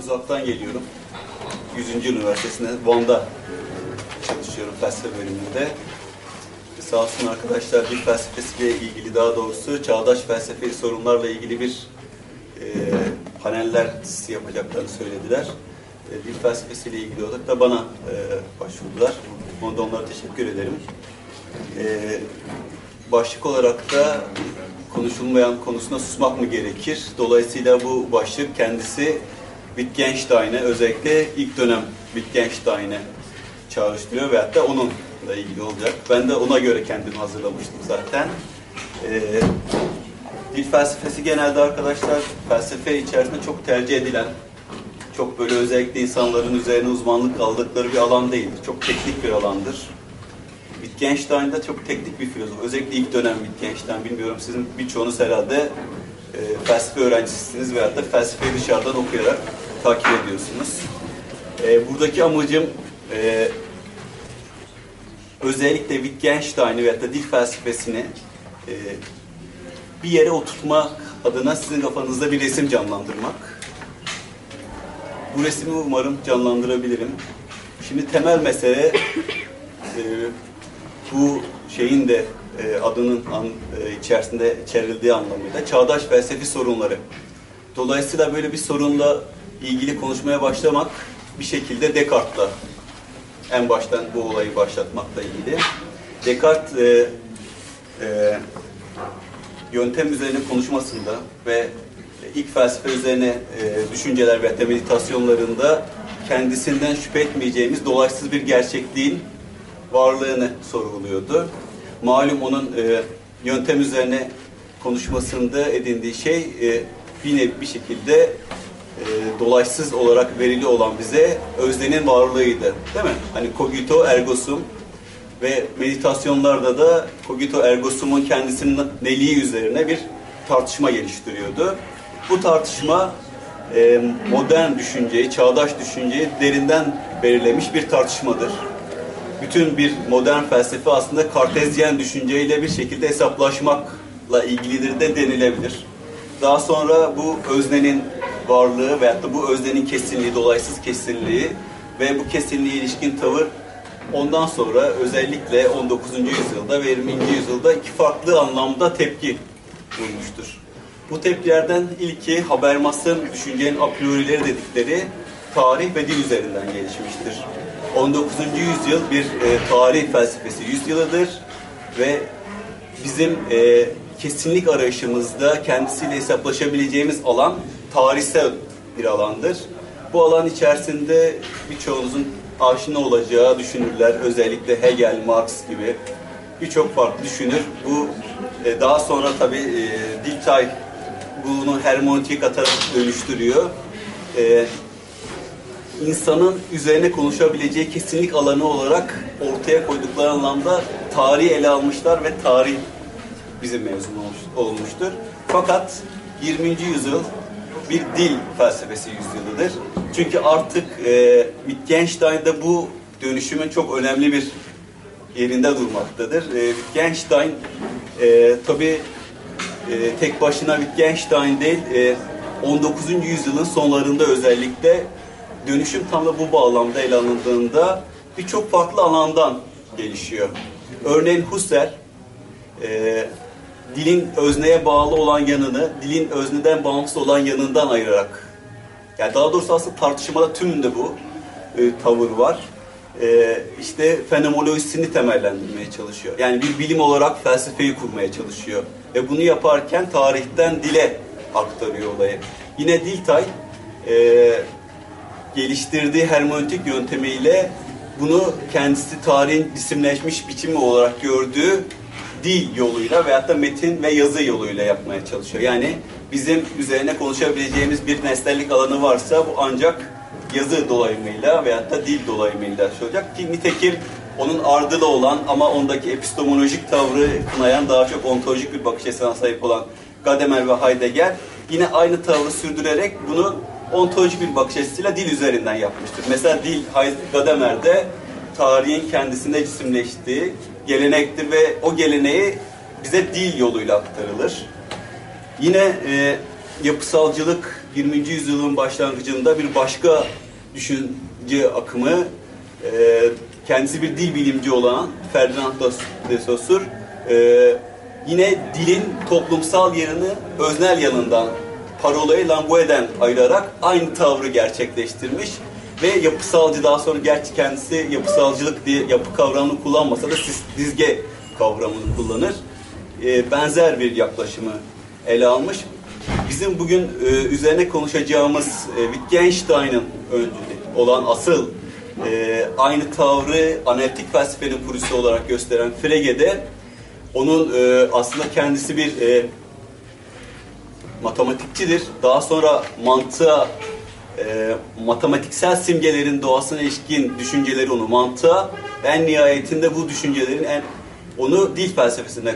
uzaktan geliyorum. 100. Üniversitesi'nde Van'da çalışıyorum felsefe bölümünde. Sağ olsun arkadaşlar dil felsefesiyle ilgili daha doğrusu çağdaş felsefi sorunlarla ilgili bir e, paneller yapacaklarını söylediler. E, dil felsefesiyle ilgili olarak da bana e, başvurdular. Ona da onlara teşekkür ederim. E, başlık olarak da konuşulmayan konusuna susmak mı gerekir? Dolayısıyla bu başlık kendisi Wittgenstein'e özellikle ilk dönem Wittgenstein'e çağrıştırıyor veyahut da onunla ilgili olacak. Ben de ona göre kendimi hazırlamıştım zaten. Ee, dil felsefesi genelde arkadaşlar felsefe içerisinde çok tercih edilen, çok böyle özellikle insanların üzerine uzmanlık aldıkları bir alan değildir. Çok teknik bir alandır. Wittgenstein de çok teknik bir filozof. Özellikle ilk dönem Wittgenstein, bilmiyorum sizin birçoğunuz herhalde e, felsefe öğrencisisiniz veyahut da felsefeyi dışarıdan okuyarak takip ediyorsunuz. E, buradaki amacım e, özellikle Wittgenstein'i veyahut da dil felsefesini e, bir yere oturtmak adına sizin kafanızda bir resim canlandırmak. Bu resmi umarım canlandırabilirim. Şimdi temel mesele e, bu şeyin de e, adının an, e, içerisinde içerildiği anlamıyla çağdaş felsefi sorunları. Dolayısıyla böyle bir sorunla ilgili konuşmaya başlamak bir şekilde Descartes'la en baştan bu olayı başlatmakla ilgili. Descartes e, e, yöntem üzerine konuşmasında ve ilk felsefe üzerine e, düşünceler ve meditasyonlarında kendisinden şüphe etmeyeceğimiz dolaysız bir gerçekliğin varlığını sorguluyordu. Malum onun e, yöntem üzerine konuşmasında edindiği şey e, bir, bir şekilde e, dolaysız olarak verili olan bize öznenin varlığıydı. Değil mi? Hani cogito ergo sum ve meditasyonlarda da cogito ergo sum'un kendisinin neliği üzerine bir tartışma geliştiriyordu. Bu tartışma e, modern düşünceyi, çağdaş düşünceyi derinden belirlemiş bir tartışmadır bütün bir modern felsefe aslında kartezyen düşünceyle bir şekilde hesaplaşmakla ilgilidir de denilebilir. Daha sonra bu öznenin varlığı veyahut da bu öznenin kesinliği, dolaysız kesinliği ve bu kesinliğe ilişkin tavır ondan sonra özellikle 19. yüzyılda ve 20. yüzyılda iki farklı anlamda tepki bulmuştur. Bu tepkilerden ilki Habermas'ın düşüncenin a priorileri dedikleri tarih ve dil üzerinden gelişmiştir. 19. yüzyıl bir e, tarih felsefesi yüzyılıdır ve bizim e, kesinlik arayışımızda kendisiyle hesaplaşabileceğimiz alan tarihsel bir alandır. Bu alan içerisinde birçoğunuzun aşina olacağı düşünürler, özellikle Hegel, Marx gibi birçok farklı düşünür. Bu e, daha sonra tabi e, Dilthey bunu hermontik atarak dönüştürüyor. E, insanın üzerine konuşabileceği kesinlik alanı olarak ortaya koydukları anlamda tarihi ele almışlar ve tarih bizim mezun olmuştur. Fakat 20. yüzyıl bir dil felsefesi yüzyılıdır. Çünkü artık e, Wittgenstein'da bu dönüşümün çok önemli bir yerinde durmaktadır. E, Wittgenstein e, tabi e, tek başına Wittgenstein değil, e, 19. yüzyılın sonlarında özellikle dönüşüm tam da bu bağlamda ele alındığında birçok farklı alandan gelişiyor. Örneğin Husserl e, dilin özneye bağlı olan yanını dilin özneden bağımsız olan yanından ayırarak yani daha doğrusu aslında tartışmada tümünde bu e, tavır var. E, işte fenomenolojisini temellendirmeye çalışıyor. Yani bir bilim olarak felsefeyi kurmaya çalışıyor. Ve bunu yaparken tarihten dile aktarıyor olayı. Yine Diltay e, geliştirdiği hermeneutik yöntemiyle bunu kendisi tarihin isimleşmiş biçimi olarak gördüğü dil yoluyla veyahut da metin ve yazı yoluyla yapmaya çalışıyor. Yani bizim üzerine konuşabileceğimiz bir nesnellik alanı varsa bu ancak yazı dolayımıyla veyahut da dil dolayımıyla şey olacak ki nitekim onun ardılı olan ama ondaki epistemolojik tavrı kınayan daha çok ontolojik bir bakış açısına sahip olan Gadamer ve Heidegger yine aynı tavrı sürdürerek bunu ontolojik bir bakış açısıyla dil üzerinden yapmıştır. Mesela dil Gadamer'de tarihin kendisinde cisimleştiği gelenektir ve o geleneği bize dil yoluyla aktarılır. Yine e, yapısalcılık 20. yüzyılın başlangıcında bir başka düşünce akımı e, kendisi bir dil bilimci olan Ferdinand de Saussure e, yine dilin toplumsal yanını öznel yanından parolayı langueden ayırarak aynı tavrı gerçekleştirmiş ve yapısalcı daha sonra gerçi kendisi yapısalcılık diye yapı kavramını kullanmasa da dizge kavramını kullanır. E, benzer bir yaklaşımı ele almış. Bizim bugün e, üzerine konuşacağımız e, Wittgenstein'ın öncülü olan asıl e, aynı tavrı analitik felsefenin kurucusu olarak gösteren Frege'de onun e, aslında kendisi bir e, matematikçidir. Daha sonra mantığa e, matematiksel simgelerin doğasına ilişkin düşünceleri onu mantığa en nihayetinde bu düşüncelerin en onu dil felsefesine e,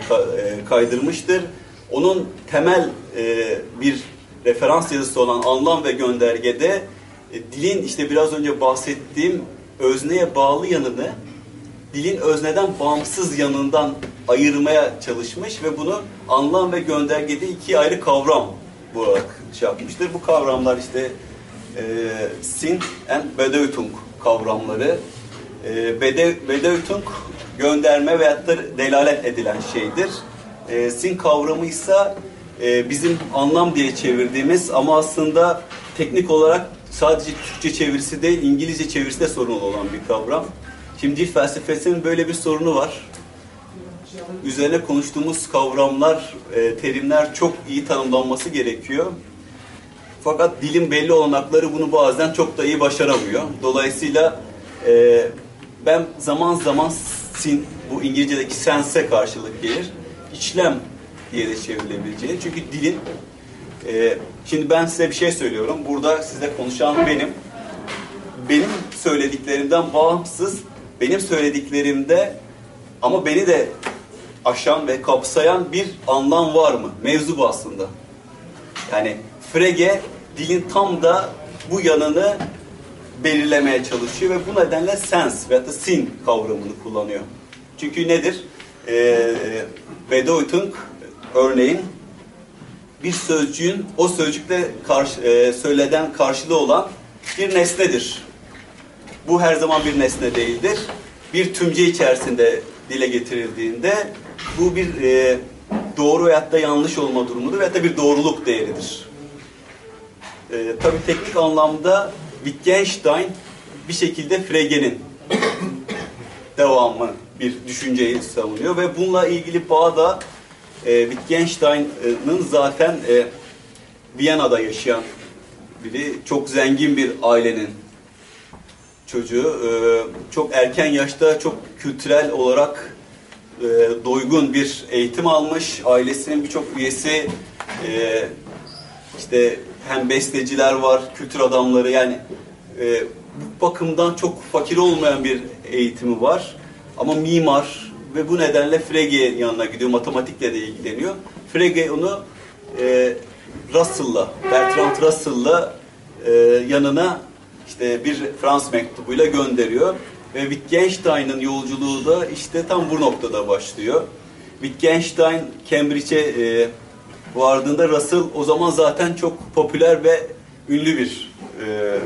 kaydırmıştır. Onun temel e, bir referans yazısı olan anlam ve göndergede e, dilin işte biraz önce bahsettiğim özneye bağlı yanını dilin özneden bağımsız yanından ayırmaya çalışmış ve bunu anlam ve göndergede iki ayrı kavram bu şey yapmıştır. Bu kavramlar işte e, Sin and Bedeutung kavramları. E, Bede, Bedeutung gönderme veyahut da delalet edilen şeydir. E, sin kavramı ise e, bizim anlam diye çevirdiğimiz ama aslında teknik olarak sadece Türkçe çevirisi değil İngilizce çevirisi de sorun olan bir kavram. Şimdi felsefesinin böyle bir sorunu var. Üzerine konuştuğumuz kavramlar, e, terimler çok iyi tanımlanması gerekiyor. Fakat dilin belli olanakları bunu bazen çok da iyi başaramıyor. Dolayısıyla e, ben zaman zaman sin, bu İngilizce'deki sense karşılık gelir. İçlem diye de çevrilebileceği. Çünkü dilin e, şimdi ben size bir şey söylüyorum. Burada size konuşan benim. Benim söylediklerimden bağımsız benim söylediklerimde ama beni de aşan ve kapsayan bir anlam var mı? Mevzu bu aslında. Yani Frege dilin tam da bu yanını belirlemeye çalışıyor ve bu nedenle sens veya da sin kavramını kullanıyor. Çünkü nedir? Ee, Bedeutung örneğin bir sözcüğün o sözcükle karşı, e, söyleden karşılığı olan bir nesnedir. Bu her zaman bir nesne değildir. Bir tümce içerisinde dile getirildiğinde bu bir e, doğru veyahut da yanlış olma durumudur veyahut da bir doğruluk değeridir. E, tabii teknik anlamda Wittgenstein bir şekilde Frege'nin devamı bir düşünceyi savunuyor ve bununla ilgili bağ da e, Wittgenstein'ın zaten e, Viyana'da yaşayan biri, çok zengin bir ailenin çocuğu. E, çok erken yaşta çok kültürel olarak e, doygun bir eğitim almış. Ailesinin birçok üyesi e, işte hem besteciler var, kültür adamları yani e, bu bakımdan çok fakir olmayan bir eğitimi var. Ama mimar ve bu nedenle Frege yanına gidiyor, matematikle de ilgileniyor. Frege onu e, Russell'la, Bertrand Russell'la e, yanına işte bir Frans mektubuyla gönderiyor. Ve Wittgenstein'ın yolculuğu da işte tam bu noktada başlıyor. Wittgenstein Cambridge'e e, vardığında Russell o zaman zaten çok popüler ve ünlü bir e,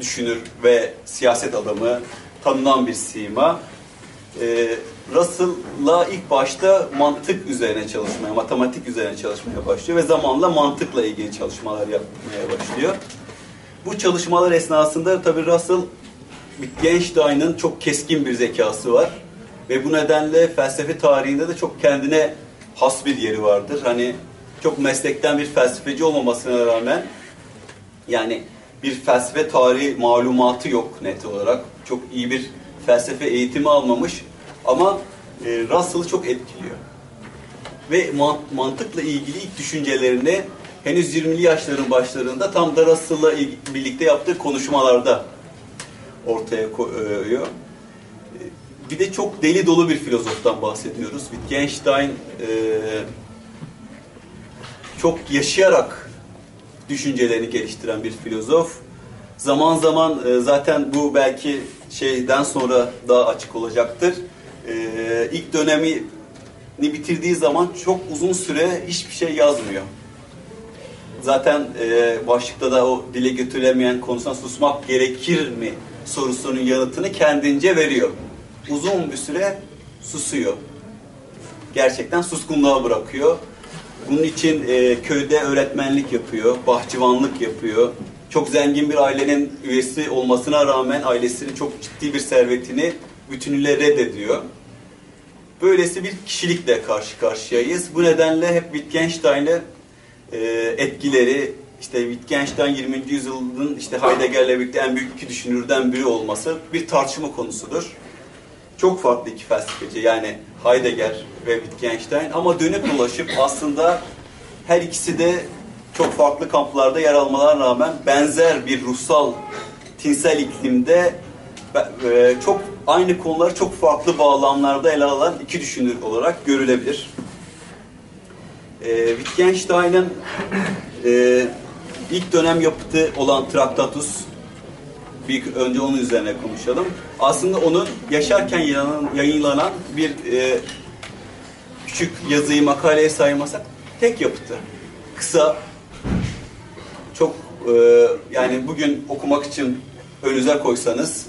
düşünür ve siyaset adamı, tanınan bir sima. E, Russell'la ilk başta mantık üzerine çalışmaya, matematik üzerine çalışmaya başlıyor ve zamanla mantıkla ilgili çalışmalar yapmaya başlıyor. Bu çalışmalar esnasında tabii Russell Wittgenstein'ın çok keskin bir zekası var. Ve bu nedenle felsefe tarihinde de çok kendine has bir yeri vardır. Hani çok meslekten bir felsefeci olmamasına rağmen yani bir felsefe tarihi malumatı yok net olarak. Çok iyi bir felsefe eğitimi almamış ama e, Russell'ı çok etkiliyor. Ve mantıkla ilgili ilk düşüncelerini henüz 20'li yaşların başlarında tam da Russell'la birlikte yaptığı konuşmalarda ortaya koyuyor. Bir de çok deli dolu bir filozoftan bahsediyoruz. Wittgenstein e, çok yaşayarak düşüncelerini geliştiren bir filozof. Zaman zaman e, zaten bu belki şeyden sonra daha açık olacaktır. E, ilk dönemi bitirdiği zaman çok uzun süre hiçbir şey yazmıyor. zaten başlıkta da o dile götürülemeyen konusuna susmak gerekir mi sorusunun yanıtını kendince veriyor. Uzun bir süre susuyor. Gerçekten suskunluğa bırakıyor. Bunun için e, köyde öğretmenlik yapıyor, bahçıvanlık yapıyor. Çok zengin bir ailenin üyesi olmasına rağmen ailesinin çok ciddi bir servetini bütünüyle reddediyor. Böylesi bir kişilikle karşı karşıyayız. Bu nedenle hep Wittgenstein'le e, etkileri, işte Wittgenstein 20. yüzyılın işte Heidegger'le birlikte en büyük iki düşünürden biri olması bir tartışma konusudur. Çok farklı iki felsefeci yani Heidegger ve Wittgenstein ama dönüp dolaşıp aslında her ikisi de çok farklı kamplarda yer almalarına rağmen benzer bir ruhsal tinsel iklimde e, çok aynı konuları çok farklı bağlamlarda ele alan iki düşünür olarak görülebilir. E, Wittgenstein'ın e, ilk dönem yapıtı olan Traktatus, bir önce onun üzerine konuşalım. Aslında onun yaşarken yayınlanan, bir e, küçük yazıyı makaleye saymasak tek yapıtı. Kısa, çok e, yani bugün okumak için önünüze koysanız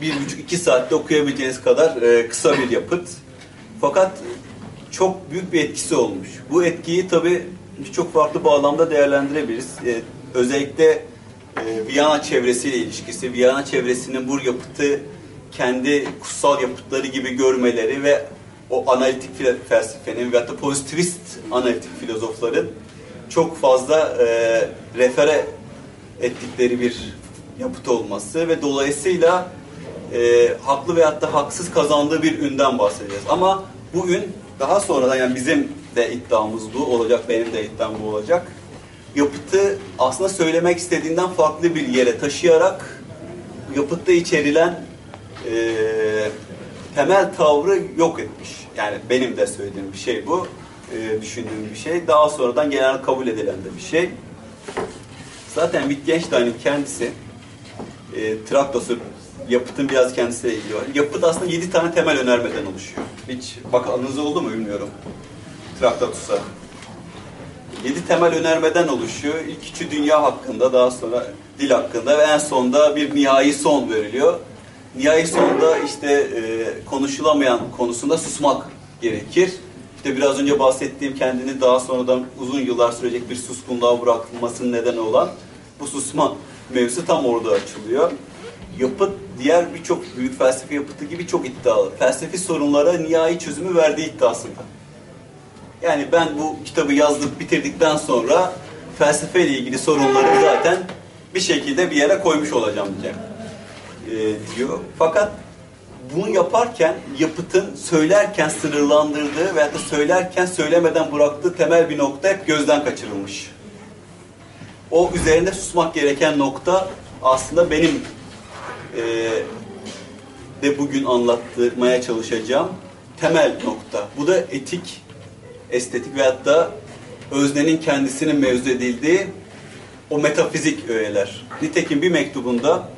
bir buçuk iki saatte okuyabileceğiniz kadar e, kısa bir yapıt. Fakat çok büyük bir etkisi olmuş. Bu etkiyi tabii birçok farklı bağlamda değerlendirebiliriz. E, özellikle e, Viyana çevresiyle ilişkisi, Viyana çevresinin bu yapıtı kendi kutsal yapıtları gibi görmeleri ve o analitik felsefenin ve hatta pozitivist analitik filozofların çok fazla e, refere ettikleri bir yapıt olması ve dolayısıyla e, haklı veyahut da haksız kazandığı bir ünden bahsedeceğiz. Ama bu ün daha sonradan yani bizim de iddiamız bu olacak, benim de iddiam bu olacak. Yapıtı aslında söylemek istediğinden farklı bir yere taşıyarak yapıtta içerilen e, temel tavrı yok etmiş. Yani benim de söylediğim bir şey bu. E, düşündüğüm bir şey. Daha sonradan genel kabul edilen de bir şey. Zaten Wittgenstein'in kendisi e, Traktos'u yapıtın biraz kendisiyle ilgili. Yapıt aslında yedi tane temel önermeden oluşuyor. Hiç bakanınız oldu mu bilmiyorum. Traktatus'a. Yedi temel önermeden oluşuyor. İlk üçü dünya hakkında, daha sonra dil hakkında ve en sonda bir nihai son veriliyor. Nihai sonda işte e, konuşulamayan konusunda susmak gerekir. İşte biraz önce bahsettiğim kendini daha sonradan uzun yıllar sürecek bir suskunluğa bırakılmasının nedeni olan bu susma mevzusu tam orada açılıyor yapıt diğer birçok büyük felsefe yapıtı gibi çok iddialı. Felsefi sorunlara nihai çözümü verdiği iddiasında. Yani ben bu kitabı yazdık bitirdikten sonra felsefe ile ilgili sorunları zaten bir şekilde bir yere koymuş olacağım diye e, diyor. Fakat bunu yaparken yapıtın söylerken sınırlandırdığı veya da söylerken söylemeden bıraktığı temel bir nokta hep gözden kaçırılmış. O üzerinde susmak gereken nokta aslında benim e, de bugün anlattırmaya çalışacağım temel nokta. Bu da etik, estetik veyahut da öznenin kendisinin mevzu edildiği o metafizik öğeler. Nitekim bir mektubunda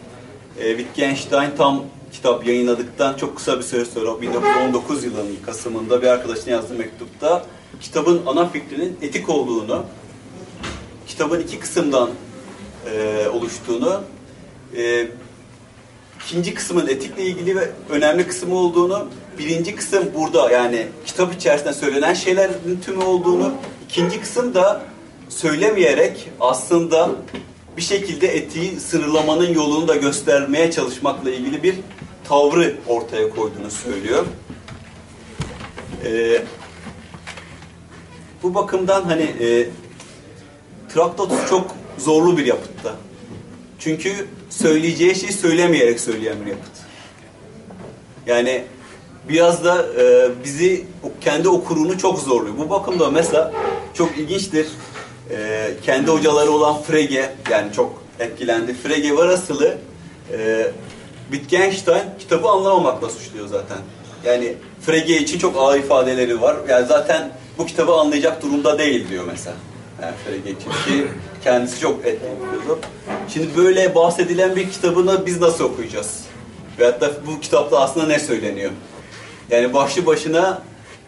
e, Wittgenstein tam kitap yayınladıktan çok kısa bir süre sonra 1919 yılının Kasım'ında bir arkadaşına yazdığı mektupta kitabın ana fikrinin etik olduğunu, kitabın iki kısımdan e, oluştuğunu, e, ikinci kısmın etikle ilgili ve önemli kısmı olduğunu, birinci kısım burada yani kitap içerisinde söylenen şeylerin tümü olduğunu, ikinci kısım da söylemeyerek aslında bir şekilde etiği sınırlamanın yolunu da göstermeye çalışmakla ilgili bir tavrı ortaya koyduğunu söylüyor. Ee, bu bakımdan hani e, Traktatus çok zorlu bir yapıtta. Çünkü söyleyeceği şeyi söylemeyerek söyleyen bir yapıt. Yani biraz da e, bizi kendi okurunu çok zorluyor. Bu bakımda mesela çok ilginçtir. E, kendi hocaları olan Frege yani çok etkilendi. Frege Varasılı e, Wittgenstein kitabı anlamamakla suçluyor zaten. Yani Frege için çok ağır ifadeleri var. Yani zaten bu kitabı anlayacak durumda değil diyor mesela. Yani Frege için ki kendisi çok etkiliyordu. Şimdi böyle bahsedilen bir kitabını biz nasıl okuyacağız? Veyahut da bu kitapta aslında ne söyleniyor? Yani başlı başına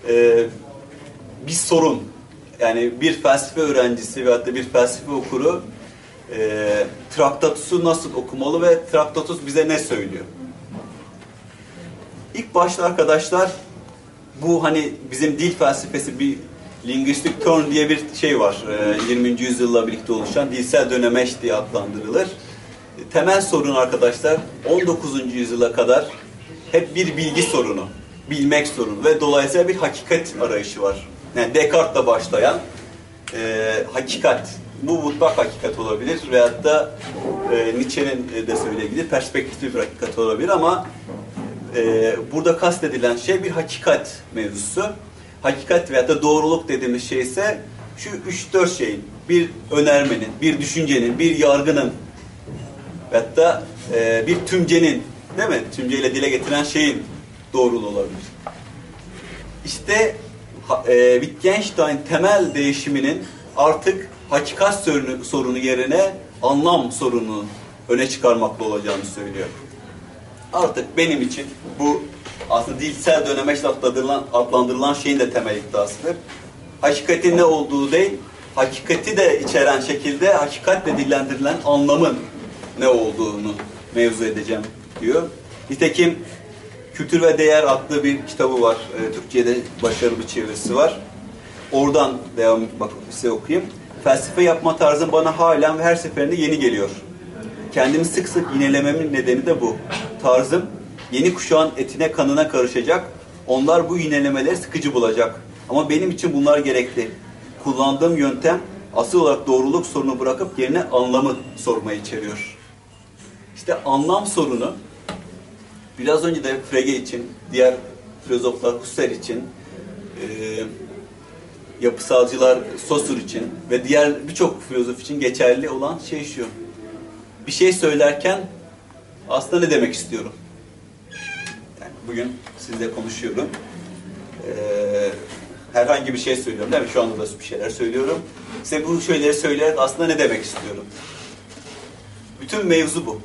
e, bir sorun. yani bir felsefe öğrencisi veyahut da bir felsefe okuru e, Traktatus'u nasıl okumalı ve Traktatus bize ne söylüyor? İlk başta arkadaşlar bu hani bizim dil felsefesi bir linguistic turn diye bir şey var. E, 20. yüzyılla birlikte oluşan dilsel dönemeç diye adlandırılır. Temel sorun arkadaşlar 19. yüzyıla kadar hep bir bilgi sorunu, bilmek sorunu ve dolayısıyla bir hakikat arayışı var. Yani Descartes'la başlayan e, hakikat, bu mutlak hakikat olabilir veyahut da e, Nietzsche'nin de söylediği perspektif bir hakikat olabilir ama e, burada kastedilen şey bir hakikat mevzusu. Hakikat veyahut da doğruluk dediğimiz şey ise şu üç dört şeyin, bir önermenin, bir düşüncenin, bir yargının veyahut da e, bir tümcenin, değil mi? Tümceyle dile getiren şeyin doğruluğu olabilir. İşte e, Wittgenstein temel değişiminin artık hakikat sorunu, sorunu yerine anlam sorunu öne çıkarmakla olacağını söylüyor. Artık benim için bu aslında dilsel dönemeç adlandırılan, adlandırılan şeyin de temel iddiasıdır. Hakikatin ne olduğu değil, hakikati de içeren şekilde hakikatle dillendirilen anlamın ne olduğunu mevzu edeceğim diyor. Nitekim Kültür ve Değer adlı bir kitabı var. E, Türkçe'de başarılı bir çevirisi var. Oradan devam bak size okuyayım. Felsefe yapma tarzım bana halen ve her seferinde yeni geliyor. Kendimi sık sık yinelememin nedeni de bu. Tarzım yeni kuşağın etine kanına karışacak. Onlar bu yinelemeleri sıkıcı bulacak. Ama benim için bunlar gerekli. Kullandığım yöntem asıl olarak doğruluk sorunu bırakıp yerine anlamı sormayı içeriyor. İşte anlam sorunu biraz önce de Frege için, diğer filozoflar Husserl için, e, yapısalcılar Saussure için ve diğer birçok filozof için geçerli olan şey şu. Bir şey söylerken aslında ne demek istiyorum? Yani bugün sizle konuşuyorum. Ee, herhangi bir şey söylüyorum değil mi? Şu anda da bir şeyler söylüyorum. Size bu şeyleri söyleyerek aslında ne demek istiyorum? Bütün mevzu bu.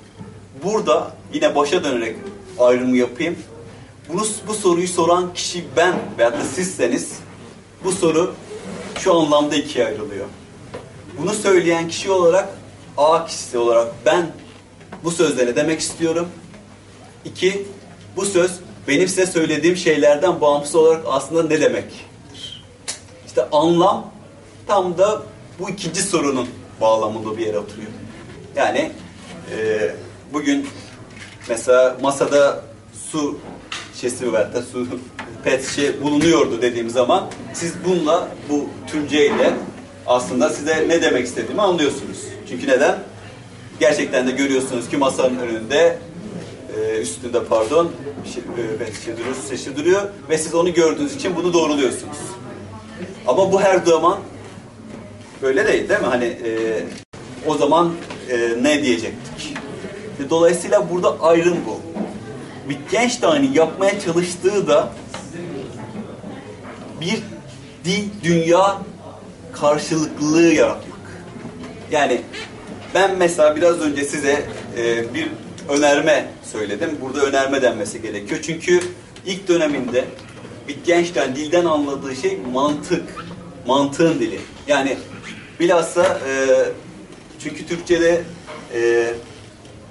Burada yine başa dönerek ayrımı yapayım. Bunu, bu soruyu soran kişi ben veyahut da sizseniz bu soru şu anlamda ikiye ayrılıyor. Bunu söyleyen kişi olarak A kişisi olarak ben bu sözle ne demek istiyorum? İki, bu söz benim size söylediğim şeylerden bağımsız olarak aslında ne demektir? İşte anlam tam da bu ikinci sorunun bağlamında bir yere oturuyor. Yani e, bugün mesela masada su şişesi ve da su pet şişe bulunuyordu dediğim zaman siz bununla bu tümceyle aslında size ne demek istediğimi anlıyorsunuz. Çünkü neden? Gerçekten de görüyorsunuz ki masanın önünde e, üstünde pardon şey, e, pet şişe duruyor, şişe duruyor ve siz onu gördüğünüz için bunu doğruluyorsunuz. Ama bu her zaman böyle değil değil mi? Hani e, o zaman e, ne diyecektik? Dolayısıyla burada ayrım bu. Wittgenstein'in yapmaya çalıştığı da bir dil, dünya karşılıklılığı yaratmak. Yani ben mesela biraz önce size e, bir önerme söyledim. Burada önerme denmesi gerekiyor. Çünkü ilk döneminde Wittgenstein dilden anladığı şey mantık. Mantığın dili. Yani bilhassa e, çünkü Türkçe'de e,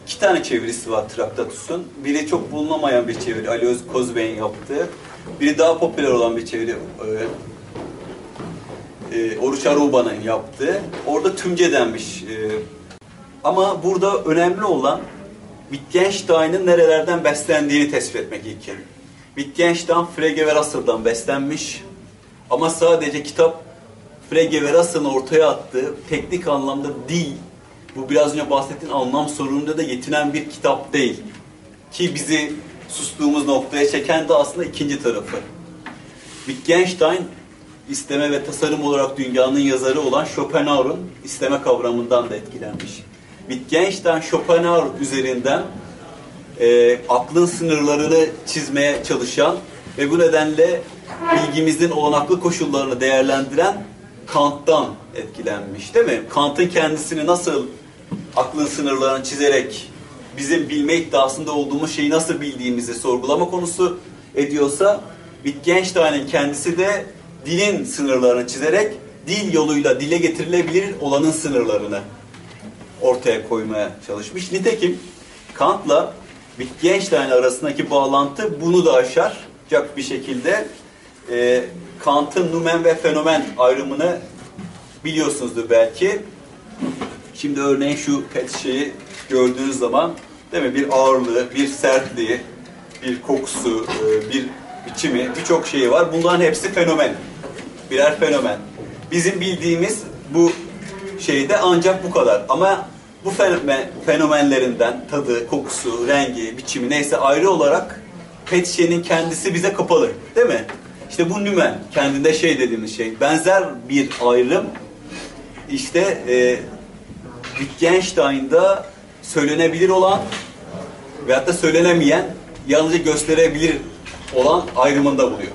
iki tane çevirisi var Traktatus'un. Biri çok bulunamayan bir çeviri. Ali Öz Kozbey'in yaptığı. Biri daha popüler olan bir çeviri. E, e, Oruç Aruba'nın yaptığı. Orada tümce denmiş. E, ama burada önemli olan Wittgenstein'ın nerelerden beslendiğini tespit etmek ilk. Wittgenstein Frege ve Russell'dan beslenmiş. Ama sadece kitap Frege ve Russell'ın ortaya attığı teknik anlamda dil, bu biraz önce bahsettiğim anlam sorununda da yetinen bir kitap değil. Ki bizi sustuğumuz noktaya çeken de aslında ikinci tarafı. Wittgenstein isteme ve tasarım olarak dünyanın yazarı olan Schopenhauer'un isteme kavramından da etkilenmiş. Wittgenstein Schopenhauer üzerinden e, aklın sınırlarını çizmeye çalışan ve bu nedenle bilgimizin olanaklı koşullarını değerlendiren Kant'tan etkilenmiş değil mi? Kant'ın kendisini nasıl aklın sınırlarını çizerek bizim bilme iddiasında olduğumuz şeyi nasıl bildiğimizi sorgulama konusu ediyorsa Wittgenstein'in kendisi de dilin sınırlarını çizerek dil yoluyla dile getirilebilir olanın sınırlarını ortaya koymaya çalışmış. Nitekim Kant'la Wittgenstein arasındaki bağlantı bunu da aşarcak bir şekilde e, Kant'ın numen ve fenomen ayrımını biliyorsunuzdur belki. Şimdi örneğin şu pet şeyi gördüğünüz zaman değil mi bir ağırlığı, bir sertliği, bir kokusu, e, bir biçimi, birçok şeyi var. Bunların hepsi fenomen. Birer fenomen. Bizim bildiğimiz bu şeyde ancak bu kadar. Ama bu fenomen, fenomenlerinden tadı, kokusu, rengi, biçimi neyse ayrı olarak pet şişenin kendisi bize kapalı. Değil mi? İşte bu nümen, kendinde şey dediğimiz şey. Benzer bir ayrım işte e, Wittgenstein'da söylenebilir olan veyahut da söylenemeyen yalnızca gösterebilir olan ayrımında buluyor.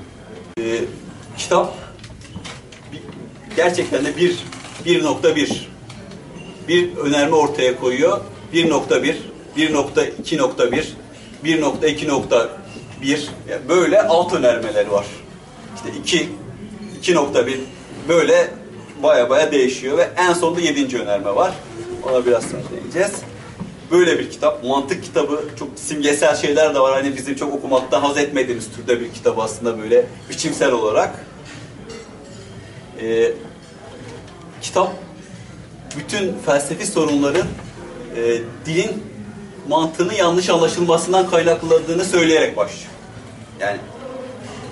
E, kitap gerçekten de bir 1.1 bir önerme ortaya koyuyor. 1.1, 1.2.1, 1.2.1 yani böyle alt önermeleri var. İşte 2, 2.1 böyle baya baya değişiyor ve en sonunda 7. önerme var. Ona biraz sonra değineceğiz. Böyle bir kitap, mantık kitabı, çok simgesel şeyler de var. Hani bizim çok okumaktan haz etmediğimiz türde bir kitap aslında böyle biçimsel olarak. Ee, kitap bütün felsefi sorunların e, dilin mantığını yanlış anlaşılmasından kaynaklandığını söyleyerek başlıyor. Yani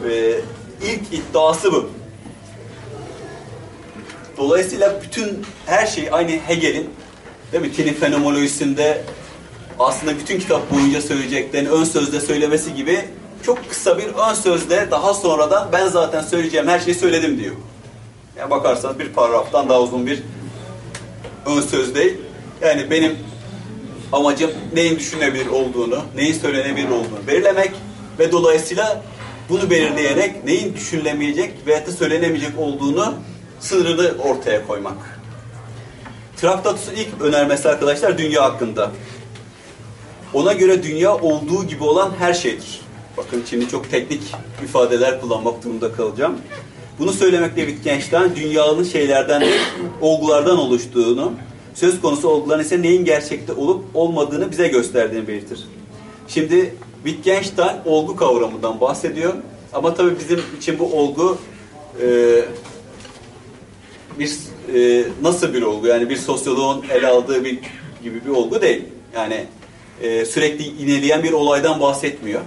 e, ilk iddiası bu. Dolayısıyla bütün her şey aynı Hegel'in değil mi? Tilin fenomenolojisinde aslında bütün kitap boyunca söyleyeceklerini ön sözde söylemesi gibi çok kısa bir ön sözde daha sonradan ben zaten söyleyeceğim her şeyi söyledim diyor. Yani bakarsanız bir paragraftan daha uzun bir ön söz değil. Yani benim amacım neyin düşünebilir olduğunu, neyin söylenebilir olduğunu belirlemek ve dolayısıyla bunu belirleyerek neyin düşünülemeyecek veya da söylenemeyecek olduğunu sınırını ortaya koymak. Traktatus'un ilk önermesi arkadaşlar dünya hakkında. Ona göre dünya olduğu gibi olan her şeydir. Bakın şimdi çok teknik ifadeler kullanmak durumunda kalacağım. Bunu söylemekle Wittgenstein dünyanın şeylerden olgulardan oluştuğunu, söz konusu olguların ise neyin gerçekte olup olmadığını bize gösterdiğini belirtir. Şimdi Wittgenstein olgu kavramından bahsediyor. Ama tabii bizim için bu olgu e, bir e, nasıl bir olgu? Yani bir sosyoloğun ele aldığı bir gibi bir olgu değil. Yani e, sürekli ineleyen bir olaydan bahsetmiyor.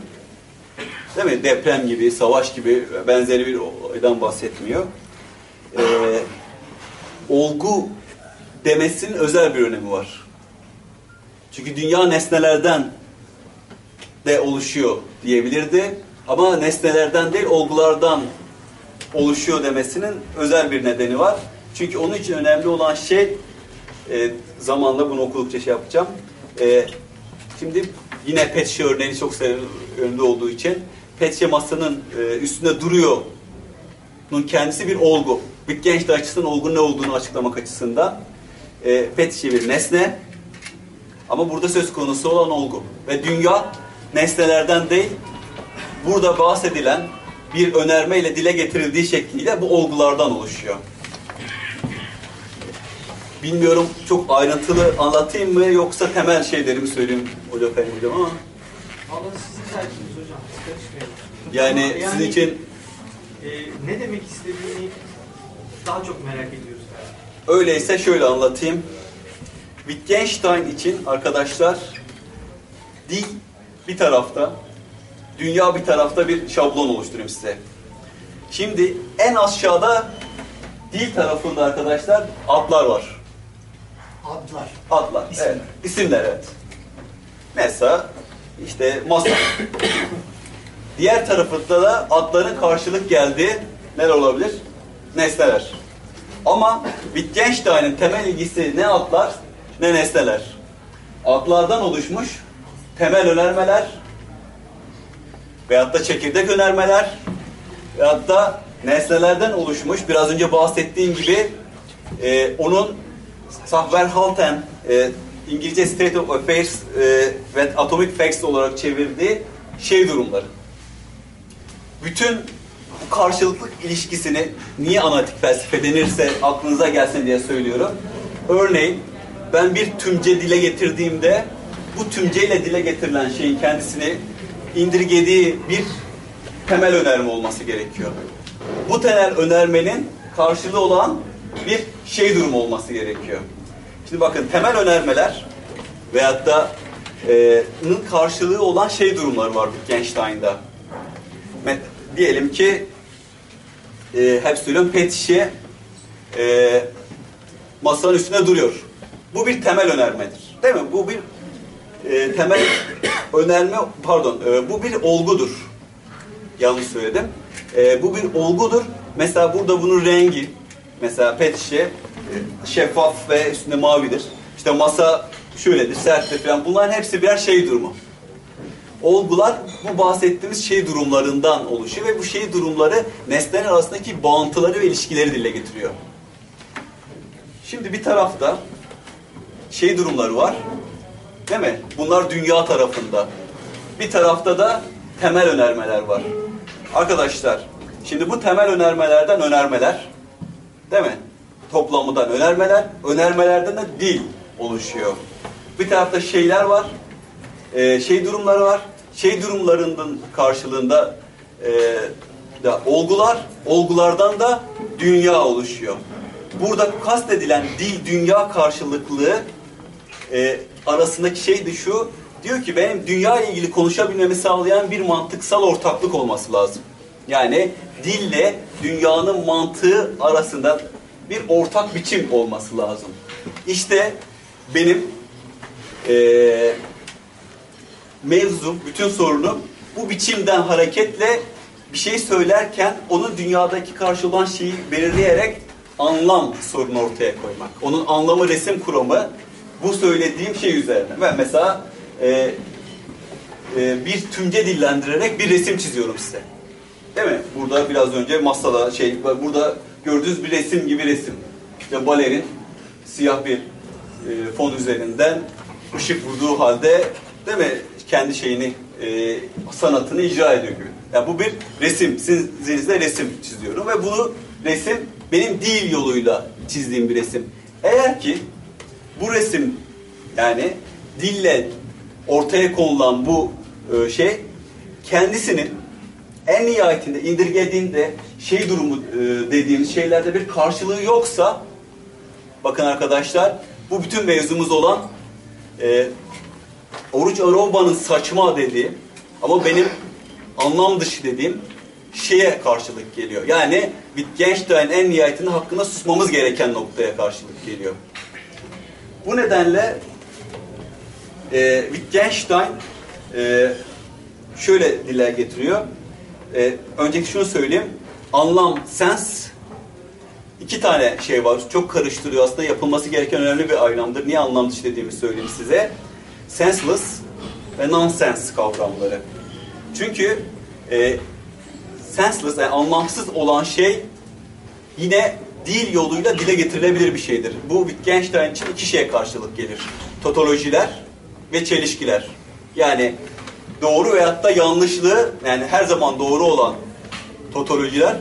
Değil mi? Deprem gibi, savaş gibi benzeri bir olaydan bahsetmiyor. E, olgu demesinin özel bir önemi var. Çünkü dünya nesnelerden de oluşuyor diyebilirdi. Ama nesnelerden değil, olgulardan oluşuyor demesinin özel bir nedeni var. Çünkü onun için önemli olan şey, e, zamanla bunu okudukça şey yapacağım. E, şimdi yine pet şişe örneğini çok seviyorum önünde olduğu için. Pet masanın e, üstünde duruyor. Bunun kendisi bir olgu. Wittgenstein açısından olgunun ne olduğunu açıklamak açısından. E, pet bir nesne. Ama burada söz konusu olan olgu. Ve dünya nesnelerden değil, burada bahsedilen bir önermeyle dile getirildiği şekliyle bu olgulardan oluşuyor. Bilmiyorum çok ayrıntılı anlatayım mı yoksa temel şeylerimi söyleyeyim hocam efendim hocam ama. Valla sizin tercihiniz hocam. Yani, yani sizin için e, ne demek istediğini daha çok merak ediyoruz. öyleyse şöyle anlatayım. Wittgenstein için arkadaşlar dil bir tarafta, dünya bir tarafta bir şablon oluşturayım size. Şimdi en aşağıda dil tarafında arkadaşlar adlar var. Adlar. Adlar. İsimler. Evet. İsimler evet. Mesela işte masa. Diğer tarafında da adların karşılık geldiği neler olabilir? Nesneler. Ama Wittgenstein'in temel ilgisi ne adlar ne nesneler. Adlardan oluşmuş temel önermeler veyahut da çekirdek önermeler veyahut da nesnelerden oluşmuş biraz önce bahsettiğim gibi e, onun Sachverhalten e, İngilizce State of Affairs e, ve Atomic Facts olarak çevirdiği şey durumları. Bütün bu karşılıklık ilişkisini niye analitik felsefe denirse aklınıza gelsin diye söylüyorum. Örneğin ben bir tümce dile getirdiğimde bu tümceyle dile getirilen şeyin kendisini indirgediği bir temel önerme olması gerekiyor. Bu temel önermenin karşılığı olan bir şey durumu olması gerekiyor. Şimdi bakın temel önermeler veyahut da e, karşılığı olan şey durumları var Wittgenstein'da. Diyelim ki e, hep söylüyorum pet şişe e, masanın üstünde duruyor. Bu bir temel önermedir. Değil mi? Bu bir e, temel önerme, pardon, e, bu bir olgudur. Yanlış söyledim. E, bu bir olgudur. Mesela burada bunun rengi, mesela pet şişe e, şeffaf ve üstünde mavidir. İşte masa şöyledir, serttir falan. Bunların hepsi birer şey durumu. Olgular bu bahsettiğimiz şey durumlarından oluşuyor ve bu şey durumları nesneler arasındaki bağıntıları ve ilişkileri dile getiriyor. Şimdi bir tarafta şey durumları var. Değil mi? Bunlar dünya tarafında. Bir tarafta da temel önermeler var. Arkadaşlar, şimdi bu temel önermelerden önermeler, değil mi? Toplamından önermeler, önermelerden de dil oluşuyor. Bir tarafta şeyler var, e, şey durumları var. Şey durumlarının karşılığında e, da olgular, olgulardan da dünya oluşuyor. Burada kastedilen dil dünya karşılıklı e, arasındaki şey de şu. Diyor ki benim dünya ile ilgili konuşabilmemi sağlayan bir mantıksal ortaklık olması lazım. Yani dille dünyanın mantığı arasında bir ortak biçim olması lazım. İşte benim e, mevzum, bütün sorunum bu biçimden hareketle bir şey söylerken onun dünyadaki karşı olan şeyi belirleyerek anlam sorunu ortaya koymak. Onun anlamı resim kuramı bu söylediğim şey üzerine. Ben mesela e, e, bir tümce dillendirerek bir resim çiziyorum size. Değil mi? Burada biraz önce masada şey, burada gördüğünüz bir resim gibi resim. İşte balerin siyah bir e, fon üzerinden ışık vurduğu halde değil mi? Kendi şeyini, e, sanatını icra ediyor gibi. Yani bu bir resim. Sizin zihninizde resim çiziyorum ve bunu resim benim dil yoluyla çizdiğim bir resim. Eğer ki bu resim yani dille ortaya konulan bu e, şey kendisinin en nihayetinde indirgediğinde şey durumu e, dediğimiz şeylerde bir karşılığı yoksa bakın arkadaşlar bu bütün mevzumuz olan e, Oruç Aroba'nın saçma dediği ama benim anlam dışı dediğim şeye karşılık geliyor. Yani Wittgenstein en nihayetinde hakkında susmamız gereken noktaya karşılık geliyor. Bu nedenle e, Wittgenstein e, şöyle dile getiriyor. E, önceki şunu söyleyeyim. Anlam, sens iki tane şey var. Çok karıştırıyor aslında. Yapılması gereken önemli bir ayrımdır. Niye anlam dışı dediğimi söyleyeyim size. Senseless ve nonsense kavramları. Çünkü e, senseless yani anlamsız olan şey yine dil yoluyla dile getirilebilir bir şeydir. Bu Wittgenstein için iki şeye karşılık gelir. Totolojiler ve çelişkiler. Yani doğru veyahut da yanlışlığı yani her zaman doğru olan totolojiler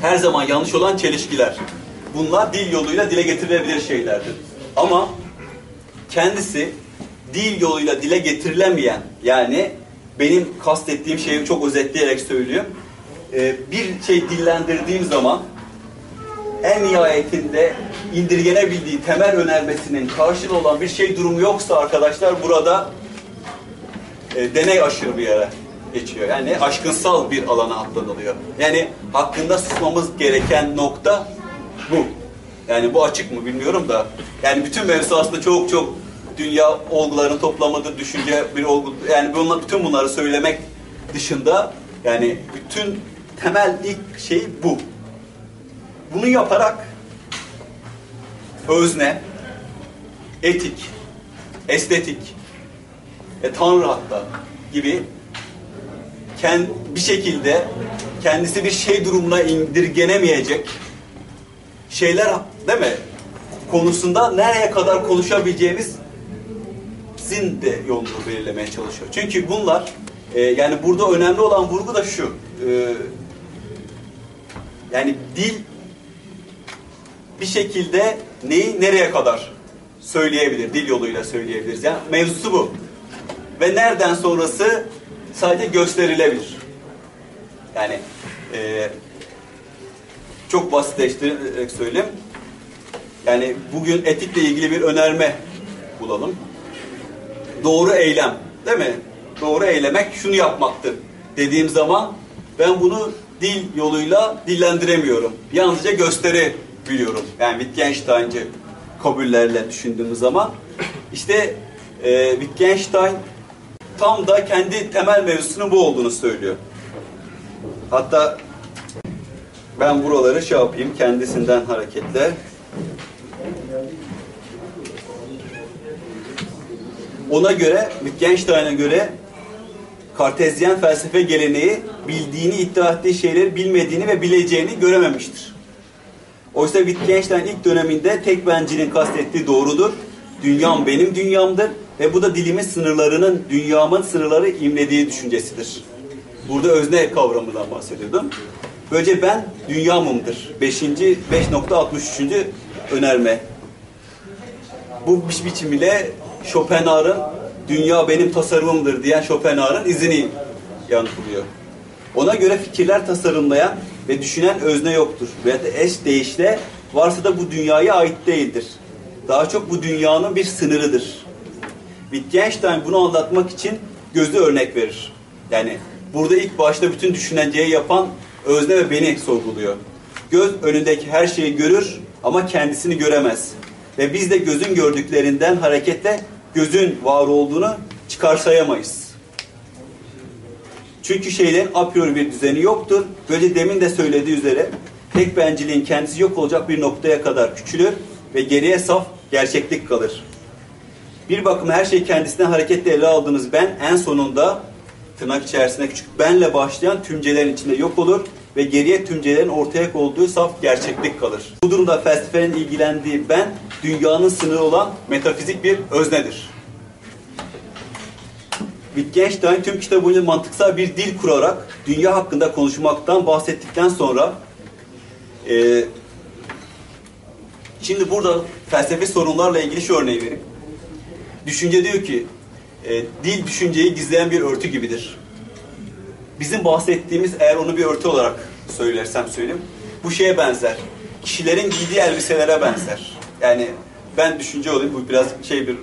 her zaman yanlış olan çelişkiler. Bunlar dil yoluyla dile getirilebilir şeylerdir. Ama kendisi dil yoluyla dile getirilemeyen yani benim kastettiğim şeyi çok özetleyerek söylüyorum. Ee, bir şey dillendirdiğim zaman en nihayetinde indirgenebildiği temel önermesinin karşılığı olan bir şey durumu yoksa arkadaşlar burada e, deney aşırı bir yere geçiyor. Yani aşkınsal bir alana atlanılıyor. Yani hakkında susmamız gereken nokta bu. Yani bu açık mı bilmiyorum da. Yani bütün mevzu aslında çok çok dünya olguların toplamıdır, düşünce bir olgu. Yani bunlar, bütün bunları söylemek dışında yani bütün temel ilk şey bu. Bunu yaparak özne, etik, estetik, e, tanrı hatta gibi kend, bir şekilde kendisi bir şey durumuna indirgenemeyecek şeyler değil mi? Konusunda nereye kadar konuşabileceğimiz sizin de yolunu belirlemeye çalışıyor. Çünkü bunlar e, yani burada önemli olan vurgu da şu. E, Yani dil bir şekilde neyi nereye kadar söyleyebilir, dil yoluyla söyleyebiliriz. Yani mevzusu bu. Ve nereden sonrası sadece gösterilebilir. Yani e, çok basitleştirerek söyleyeyim. Yani bugün etikle ilgili bir önerme bulalım. Doğru eylem, değil mi? Doğru eylemek şunu yapmaktır dediğim zaman ben bunu dil yoluyla dillendiremiyorum. Yalnızca gösteri biliyorum. Yani Wittgenstein'cı kabullerle düşündüğümüz zaman işte e, Wittgenstein tam da kendi temel mevzusunun bu olduğunu söylüyor. Hatta ben buraları şey yapayım kendisinden hareketle. Ona göre, Wittgenstein'e göre Kartezyen felsefe geleneği bildiğini iddia ettiği şeyleri bilmediğini ve bileceğini görememiştir. Oysa Wittgenstein ilk döneminde tek bencilin kastettiği doğrudur. Dünyam benim dünyamdır ve bu da dilimin sınırlarının, dünyamın sınırları imlediği düşüncesidir. Burada özne kavramından bahsediyordum. Böylece ben dünyamımdır. 5. 5.63. önerme. Bu biç biçimiyle Schopenhauer'ın dünya benim tasarımımdır diyen Schopenhauer'ın izini yansıtılıyor. Ona göre fikirler tasarımlayan ve düşünen özne yoktur. Veya da eş değişle varsa da bu dünyaya ait değildir. Daha çok bu dünyanın bir sınırıdır. Wittgenstein bunu anlatmak için gözü örnek verir. Yani burada ilk başta bütün düşünenceyi yapan özne ve beni sorguluyor. Göz önündeki her şeyi görür ama kendisini göremez. Ve biz de gözün gördüklerinden hareketle gözün var olduğunu çıkarsayamayız. Çünkü şeylerin a priori bir düzeni yoktur. Böyle demin de söylediği üzere tek benciliğin kendisi yok olacak bir noktaya kadar küçülür ve geriye saf gerçeklik kalır. Bir bakıma her şey kendisinden hareketle ele aldığımız ben en sonunda tırnak içerisinde küçük benle başlayan tümcelerin içinde yok olur ve geriye tümcelerin ortaya olduğu saf gerçeklik kalır. Bu durumda felsefenin ilgilendiği ben dünyanın sınırı olan metafizik bir öznedir. Wittgenstein tüm kitabı boyunca mantıksal bir dil kurarak dünya hakkında konuşmaktan bahsettikten sonra e, şimdi burada felsefi sorunlarla ilgili şu örneği vereyim. Düşünce diyor ki e, dil düşünceyi gizleyen bir örtü gibidir. Bizim bahsettiğimiz eğer onu bir örtü olarak söylersem söyleyeyim bu şeye benzer. Kişilerin giydiği elbiselere benzer. Yani ben düşünce olayım bu biraz şey bir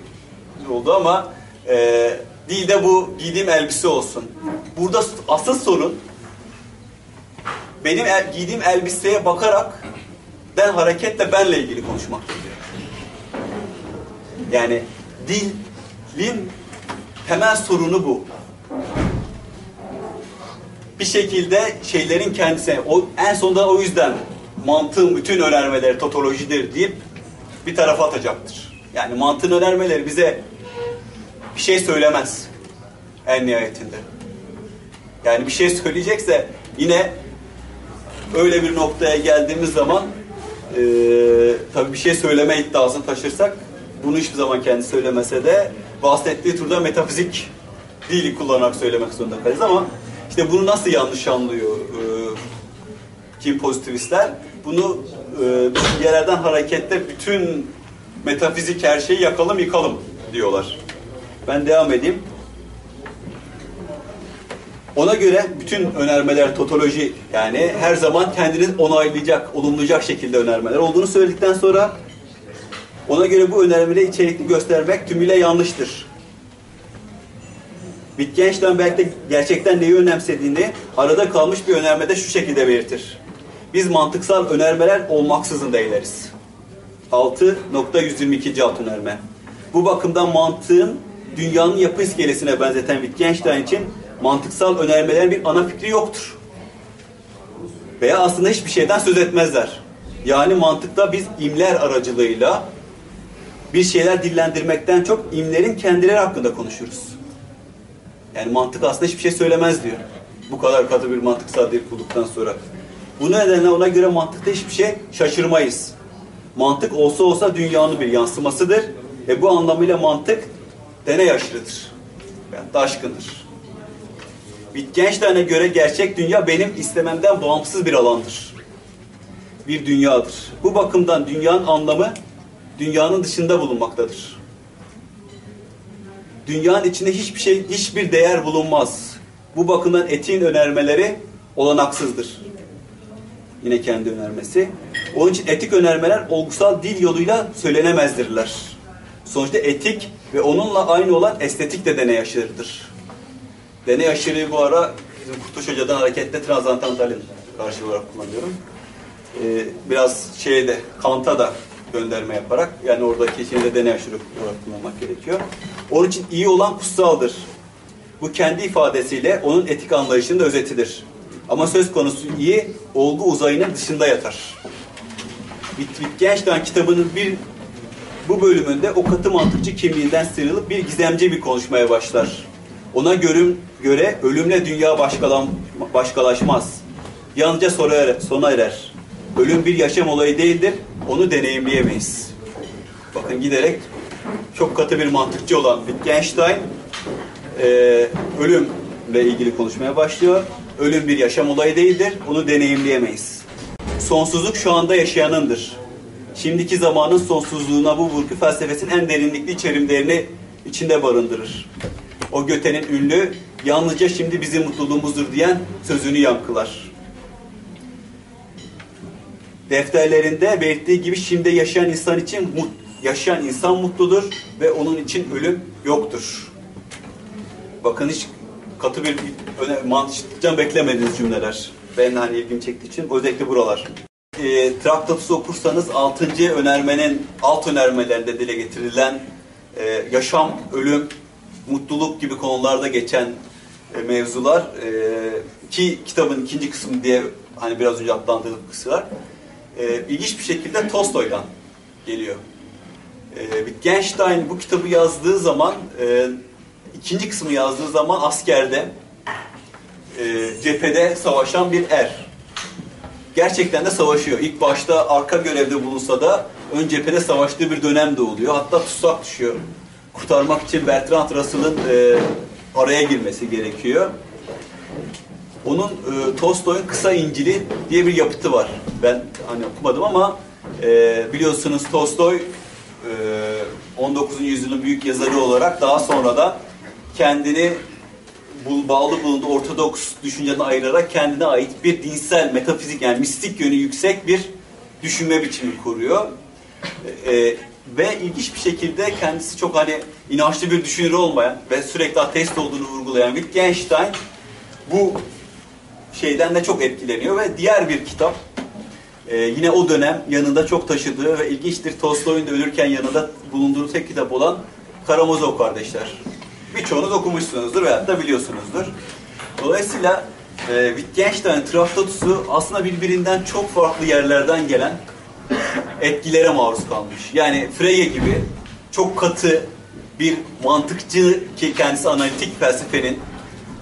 oldu ama e, değil de bu giydiğim elbise olsun. Burada asıl sorun benim el, giydiğim elbiseye bakarak ben hareketle benle ilgili konuşmak. Yani dilin temel sorunu bu. Bir şekilde şeylerin kendisine, o, en sonunda o yüzden mantığın bütün önermeleri totolojidir deyip bir tarafa atacaktır. Yani mantığın önermeleri bize bir şey söylemez en nihayetinde. Yani bir şey söyleyecekse yine öyle bir noktaya geldiğimiz zaman e, tabii bir şey söyleme iddiasını taşırsak bunu hiçbir zaman kendi söylemese de bahsettiği turda metafizik dili kullanarak söylemek zorunda kalırız ama işte bunu nasıl yanlış anlıyor e, kim pozitivistler? Bunu e, düşüncelerden hareketle bütün metafizik her şeyi yakalım yıkalım diyorlar. Ben devam edeyim. Ona göre bütün önermeler totoloji yani her zaman kendini onaylayacak, olumlayacak şekilde önermeler olduğunu söyledikten sonra ona göre bu önermeleri içerikli göstermek tümüyle yanlıştır. Wittgenstein belki de gerçekten neyi önemsediğini arada kalmış bir önermede şu şekilde belirtir. Biz mantıksal önermeler olmaksızın da eyleriz. 6.122. alt önerme. Bu bakımdan mantığın dünyanın yapı iskelesine benzeten Wittgenstein için mantıksal önermelerin bir ana fikri yoktur. Veya aslında hiçbir şeyden söz etmezler. Yani mantıkta biz imler aracılığıyla bir şeyler dillendirmekten çok imlerin kendileri hakkında konuşuruz. Yani mantık aslında hiçbir şey söylemez diyor. Bu kadar katı bir mantıksal dil bulduktan sonra. Bu nedenle ona göre mantıkta hiçbir şey şaşırmayız. Mantık olsa olsa dünyanın bir yansımasıdır. Ve bu anlamıyla mantık deney aşırıdır. Yani taşkındır. Wittgenstein'e göre gerçek dünya benim istememden bağımsız bir alandır. bir dünyadır. Bu bakımdan dünyanın anlamı dünyanın dışında bulunmaktadır. Dünyanın içinde hiçbir şey, hiçbir değer bulunmaz. Bu bakımdan etiğin önermeleri olanaksızdır. Yine kendi önermesi. Onun için etik önermeler olgusal dil yoluyla söylenemezdirler. Sonuçta etik ve onunla aynı olan estetik de deney aşırıdır. Deney aşırıyı bu ara bizim Kurtuluş Hoca'dan hareketle transantantalin karşı olarak kullanıyorum. Ee, biraz şeyde Kant'a da gönderme yaparak yani oradaki şeyi de deney aşırı olarak kullanmak gerekiyor. Onun için iyi olan kutsaldır. Bu kendi ifadesiyle onun etik anlayışının da özetidir. Ama söz konusu iyi, olgu uzayının dışında yatar. Wittgenstein kitabının bir bu bölümünde o katı mantıkçı kimliğinden sıyrılıp bir gizemci bir konuşmaya başlar. Ona görüm, göre ölümle dünya başkalan, başkalaşmaz. Yalnızca sona sona erer. Ölüm bir yaşam olayı değildir, onu deneyimleyemeyiz. Bakın giderek çok katı bir mantıkçı olan Wittgenstein e, ölümle ilgili konuşmaya başlıyor. Ölüm bir yaşam olayı değildir, onu deneyimleyemeyiz. Sonsuzluk şu anda yaşayanındır. Şimdiki zamanın sonsuzluğuna bu vurgu felsefesinin en derinlikli içerimlerini içinde barındırır. O Göte'nin ünlü, yalnızca şimdi bizim mutluluğumuzdur diyen sözünü yankılar. Defterlerinde belirttiği gibi şimdi yaşayan insan için mut, yaşayan insan mutludur ve onun için ölüm yoktur. Bakın hiç katı bir mantıktan beklemediğiniz cümleler. Ben hani ilgimi çektiği için özellikle buralar. E, Traktatus'u okursanız 6. önermenin alt önermelerinde dile getirilen e, yaşam, ölüm, mutluluk gibi konularda geçen e, mevzular e, ki kitabın ikinci kısmı diye hani biraz önce atlandığım kısımlar e, ilginç bir şekilde Tolstoy'dan geliyor. E, Wittgenstein bu kitabı yazdığı zaman e, ikinci kısmı yazdığı zaman askerde e, cephede savaşan bir er. Gerçekten de savaşıyor. İlk başta arka görevde bulunsa da ön cephede savaştığı bir dönem de oluyor. Hatta tutsak düşüyor. Kurtarmak için Bertrand Russell'ın e, araya girmesi gerekiyor. Onun e, Tolstoy'un Kısa İncil'i diye bir yapıtı var. Ben hani okumadım ama e, biliyorsunuz Tolstoy e, 19. yüzyılın büyük yazarı olarak daha sonra da kendini bul, bağlı bulunduğu Ortodoks düşünceden ayırarak kendine ait bir dinsel, metafizik yani mistik yönü yüksek bir düşünme biçimi kuruyor. E, ve ilginç bir şekilde kendisi çok hani inançlı bir düşünür olmayan ve sürekli ateist olduğunu vurgulayan Wittgenstein bu şeyden de çok etkileniyor ve diğer bir kitap e, yine o dönem yanında çok taşıdığı ve ilginçtir Tolstoy'un da ölürken yanında bulunduğu tek kitap olan Karamazov kardeşler. Birçoğunuz okumuşsunuzdur veyahut da biliyorsunuzdur. Dolayısıyla e, Wittgenstein Traktatus'u aslında birbirinden çok farklı yerlerden gelen etkilere maruz kalmış. Yani Frege gibi çok katı bir mantıkçı ki kendisi analitik felsefenin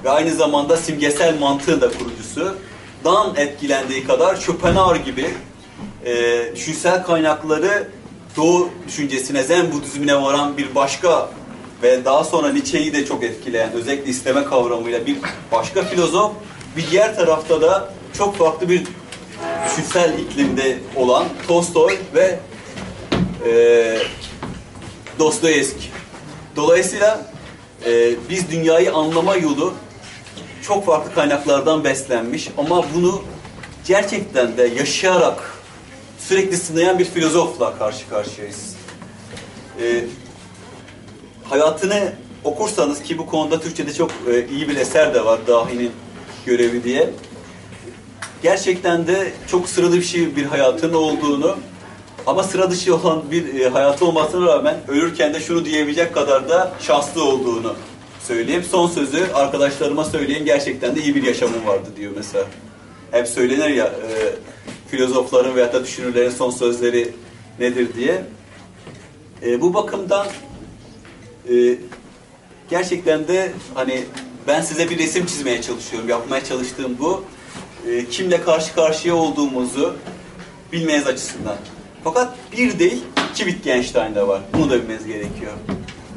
ve aynı zamanda simgesel mantığın da kurucusu dan etkilendiği kadar Schopenhauer gibi e, düşünsel kaynakları Doğu düşüncesine, Zen Budizmine varan bir başka ve daha sonra Nietzsche'yi de çok etkileyen özellikle isteme kavramıyla bir başka filozof bir diğer tarafta da çok farklı bir düşünsel iklimde olan Tolstoy ve e, Dostoyevski. Dolayısıyla e, biz dünyayı anlama yolu çok farklı kaynaklardan beslenmiş ama bunu gerçekten de yaşayarak sürekli sınayan bir filozofla karşı karşıyayız. E, hayatını okursanız ki bu konuda Türkçe'de çok e, iyi bir eser de var Dahi'nin görevi diye. Gerçekten de çok sıra dışı bir hayatın olduğunu ama sıra dışı olan bir e, hayatı olmasına rağmen ölürken de şunu diyebilecek kadar da şanslı olduğunu söyleyeyim. Son sözü arkadaşlarıma söyleyeyim gerçekten de iyi bir yaşamım vardı diyor mesela. Hep söylenir ya e, filozofların veyahut da düşünürlerin son sözleri nedir diye. E, bu bakımdan e, gerçekten de hani ben size bir resim çizmeye çalışıyorum. Yapmaya çalıştığım bu. E, kimle karşı karşıya olduğumuzu bilmeniz açısından. Fakat bir değil, iki Wittgenstein de var. Bunu da bilmeniz gerekiyor.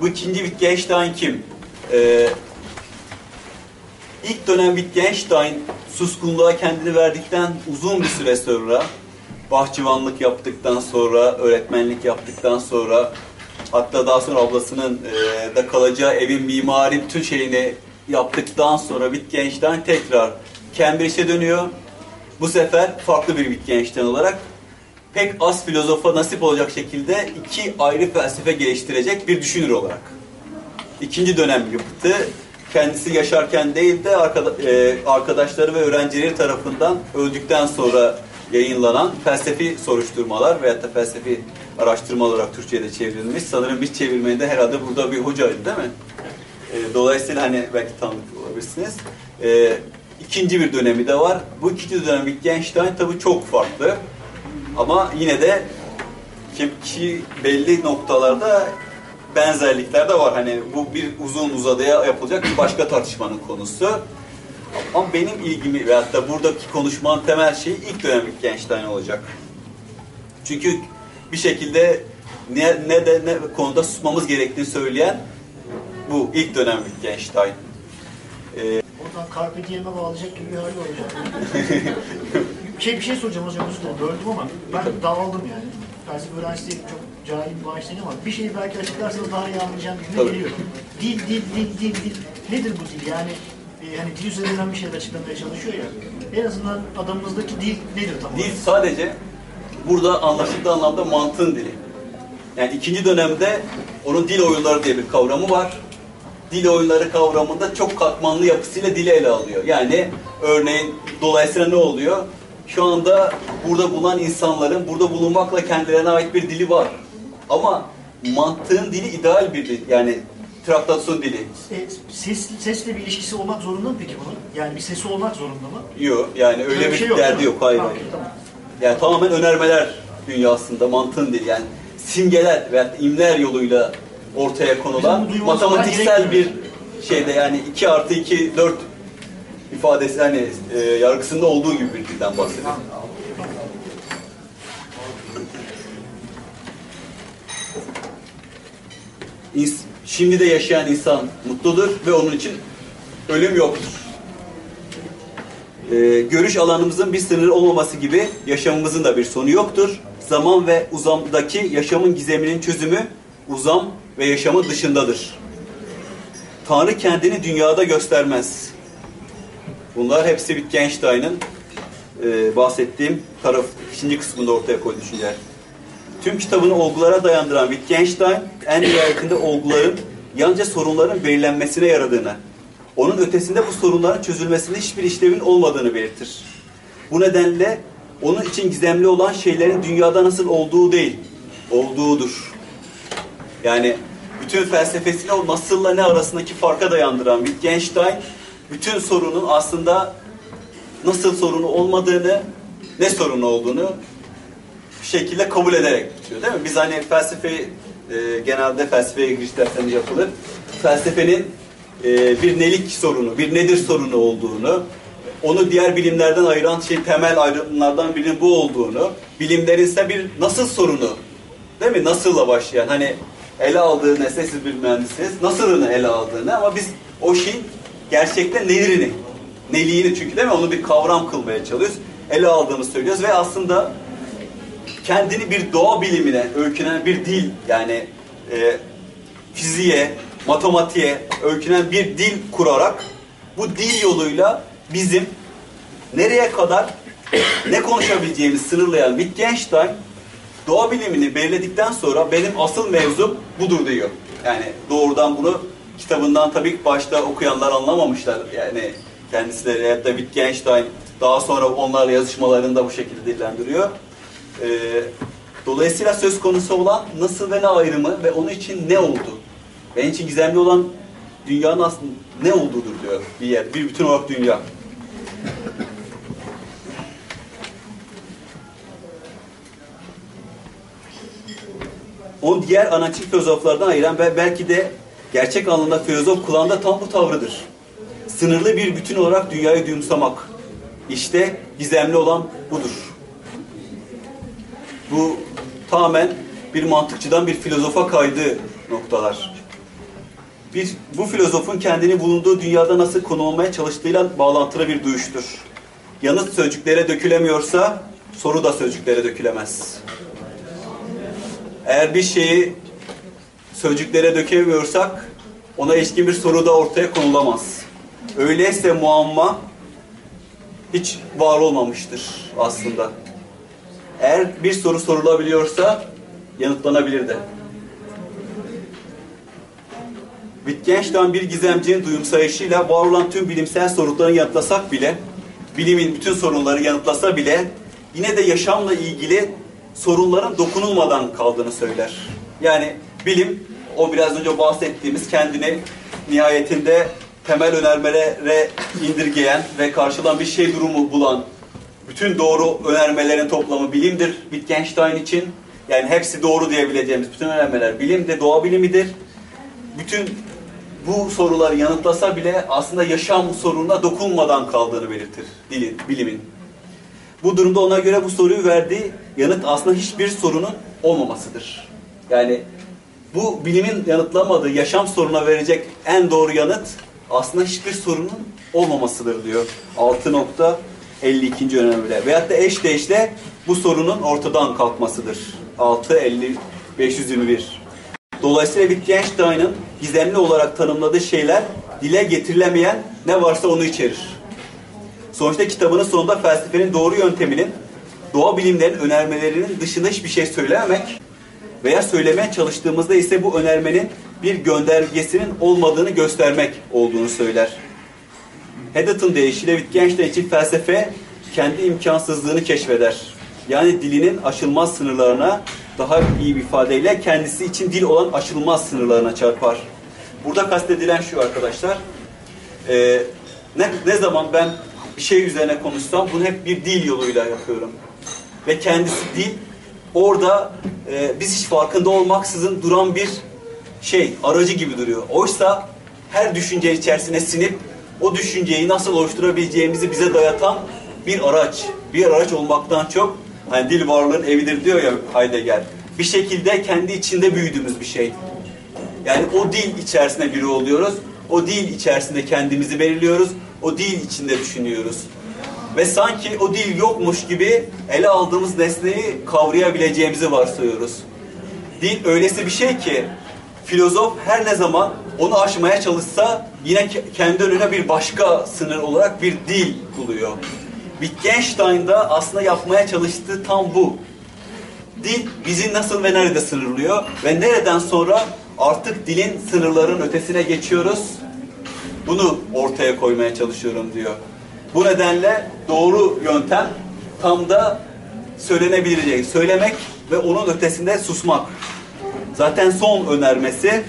Bu ikinci Wittgenstein kim? Ee, ilk dönem Wittgenstein suskunluğa kendini verdikten uzun bir süre sonra bahçıvanlık yaptıktan sonra, öğretmenlik yaptıktan sonra hatta daha sonra ablasının e, da kalacağı evin mimari bütün şeyini yaptıktan sonra Wittgenstein tekrar Cambridge'e dönüyor. Bu sefer farklı bir Wittgenstein olarak pek az filozofa nasip olacak şekilde iki ayrı felsefe geliştirecek bir düşünür olarak. İkinci dönem yapıtı kendisi yaşarken değil de e, arkadaşları ve öğrencileri tarafından öldükten sonra yayınlanan felsefi soruşturmalar veyahut da felsefi araştırma olarak Türkçe'de çevrilmiş. Sanırım bir çevirmeni de herhalde burada bir hocaydı değil mi? E, dolayısıyla hani belki tanıdık olabilirsiniz. E, ikinci bir dönemi de var. Bu ikinci dönem Wittgenstein tabii çok farklı. Ama yine de ki belli noktalarda benzerlikler de var. Hani bu bir uzun uzadıya yapılacak bir başka tartışmanın konusu. Ama benim ilgimi veyahut da buradaki konuşmanın temel şeyi ilk dönem Wittgenstein olacak. Çünkü bir şekilde ne, ne de ne konuda susmamız gerektiğini söyleyen bu ilk dönem Wittgenstein. Oradan Carpe Diem'e bağlayacak gibi bir hali hocam. şey, bir şey soracağım hocam özür dilerim böldüm ama ben dağıldım yani. Felsefe öğrencisi değilim çok cahil bir bağışlayın ama bir şeyi belki açıklarsanız daha iyi anlayacağım gibi geliyor. Dil, dil, dil, dil, dil. Nedir bu dil yani? E, yani dil üzerinden bir şeyler açıklamaya çalışıyor ya. En azından adamımızdaki dil nedir tam olarak? Dil sadece burada anlaşıldığı anlamda mantığın dili. Yani ikinci dönemde onun dil oyunları diye bir kavramı var. Dil oyunları kavramında çok katmanlı yapısıyla dili ele alıyor. Yani örneğin dolayısıyla ne oluyor? Şu anda burada bulunan insanların burada bulunmakla kendilerine ait bir dili var. Ama mantığın dili ideal bir dil. Yani traktasyon dili. E, ses, sesle bir ilişkisi olmak zorunda mı peki bunun? Yani bir sesi olmak zorunda mı? Yok yani öyle Böyle bir şey derdi değil mi? yok. Hayır Ha, hayır. tamam. Yani tamamen önermeler dünyasında mantığın dili yani simgeler veya imler yoluyla ortaya konulan matematiksel bir şeyde yani 2 artı 2 4 ifadesi hani e, yargısında olduğu gibi bir dilden bahsediyor. İns- Şimdi de yaşayan insan mutludur ve onun için ölüm yoktur. Ee, görüş alanımızın bir sınırı olmaması gibi yaşamımızın da bir sonu yoktur. Zaman ve uzamdaki yaşamın gizeminin çözümü uzam ve yaşamın dışındadır. Tanrı kendini dünyada göstermez. Bunlar hepsi Wittgenstein'ın e, bahsettiğim taraf ikinci kısmında ortaya koyduğu düşünceler. Tüm kitabını olgulara dayandıran Wittgenstein en nihayetinde olguların yalnızca sorunların belirlenmesine yaradığını, onun ötesinde bu sorunların çözülmesinde hiçbir işlevin olmadığını belirtir. Bu nedenle onun için gizemli olan şeylerin dünyada nasıl olduğu değil, olduğudur. Yani bütün felsefesini o nasılla ne arasındaki farka dayandıran Wittgenstein bütün sorunun aslında nasıl sorunu olmadığını, ne sorunu olduğunu bir şekilde kabul ederek bitiyor değil mi? Biz hani felsefe e, genelde felsefeye giriş derslerinde yapılır. Felsefenin e, bir nelik sorunu, bir nedir sorunu olduğunu, onu diğer bilimlerden ayıran şey temel ayrımlardan birinin bu olduğunu, bilimlerin ise bir nasıl sorunu, değil mi? Nasılla başlayan hani ele aldığı nesne siz bir mühendisiniz, nasılını ele aldığını ama biz o şeyin gerçekten nelirini, neliğini çünkü değil mi? Onu bir kavram kılmaya çalışıyoruz. Ele aldığımızı söylüyoruz ve aslında kendini bir doğa bilimine öykünen bir dil yani e, fiziğe, matematiğe öykünen bir dil kurarak bu dil yoluyla bizim nereye kadar ne konuşabileceğimizi sınırlayan Wittgenstein doğa bilimini belirledikten sonra benim asıl mevzum budur diyor. Yani doğrudan bunu kitabından tabii başta okuyanlar anlamamışlar. Yani kendisileri ya da Wittgenstein daha sonra onlarla yazışmalarında bu şekilde dillendiriyor. Ee, dolayısıyla söz konusu olan nasıl ve ne ayrımı ve onun için ne oldu? Benim için gizemli olan dünyanın aslında ne olduğudur diyor bir yer, bir bütün olarak dünya. Onu diğer analitik filozoflardan ayıran ve belki de gerçek anlamda filozof kulağında tam bu tavrıdır. Sınırlı bir bütün olarak dünyayı duyumsamak. İşte gizemli olan budur. Bu tamamen bir mantıkçıdan bir filozofa kaydığı noktalar. Bir, bu filozofun kendini bulunduğu dünyada nasıl konumlamaya çalıştığıyla bağlantılı bir duyuştur. Yanıt sözcüklere dökülemiyorsa soru da sözcüklere dökülemez. Eğer bir şeyi sözcüklere dökemiyorsak ona ilişkin bir soru da ortaya konulamaz. Öyleyse muamma hiç var olmamıştır aslında. Eğer bir soru sorulabiliyorsa yanıtlanabilir de. Wittgenstein bir gizemcinin duyumsayışıyla var olan tüm bilimsel sorunları yanıtlasak bile, bilimin bütün sorunları yanıtlasa bile yine de yaşamla ilgili sorunların dokunulmadan kaldığını söyler. Yani bilim o biraz önce bahsettiğimiz kendini nihayetinde temel önermelere indirgeyen ve karşılan bir şey durumu bulan bütün doğru önermelerin toplamı bilimdir Wittgenstein için. Yani hepsi doğru diyebileceğimiz bütün önermeler bilimdir, doğa bilimidir. Bütün bu soruları yanıtlasa bile aslında yaşam sorununa dokunmadan kaldığını belirtir dilin, bilimin. Bu durumda ona göre bu soruyu verdiği yanıt aslında hiçbir sorunun olmamasıdır. Yani bu bilimin yanıtlamadığı yaşam soruna verecek en doğru yanıt aslında hiçbir sorunun olmamasıdır diyor. 6.52. önemli. Veyahut da eş değişle bu sorunun ortadan kalkmasıdır. 6.50 521. Dolayısıyla Wittgenstein'ın gizemli olarak tanımladığı şeyler dile getirilemeyen ne varsa onu içerir. Sonuçta kitabının sonunda felsefenin doğru yönteminin doğa bilimlerin önermelerinin dışında hiçbir şey söylememek veya söylemeye çalıştığımızda ise bu önermenin bir göndergesinin olmadığını göstermek olduğunu söyler. Haddon deyişiyle Wittgenstein için felsefe kendi imkansızlığını keşfeder. Yani dilinin aşılmaz sınırlarına daha iyi bir ifadeyle kendisi için dil olan aşılmaz sınırlarına çarpar. Burada kastedilen şu arkadaşlar. E, ne, ne zaman ben bir şey üzerine konuşsam bunu hep bir dil yoluyla yapıyorum. Ve kendisi dil orada e, biz hiç farkında olmaksızın duran bir şey, aracı gibi duruyor. Oysa her düşünce içerisine sinip o düşünceyi nasıl oluşturabileceğimizi bize dayatan bir araç. Bir araç olmaktan çok hani dil varlığın evidir diyor ya Heidegger. Bir şekilde kendi içinde büyüdüğümüz bir şey. Yani o dil içerisinde biri oluyoruz. O dil içerisinde kendimizi belirliyoruz. O dil içinde düşünüyoruz. Ve sanki o dil yokmuş gibi ele aldığımız nesneyi kavrayabileceğimizi varsayıyoruz. Dil öylesi bir şey ki filozof her ne zaman onu aşmaya çalışsa yine kendi önüne bir başka sınır olarak bir dil buluyor. Wittgenstein'da aslında yapmaya çalıştığı tam bu. Dil bizi nasıl ve nerede sınırlıyor ve nereden sonra artık dilin sınırların ötesine geçiyoruz. Bunu ortaya koymaya çalışıyorum diyor. Bu nedenle doğru yöntem tam da söylenebilecek. Söylemek ve onun ötesinde susmak. Zaten son önermesi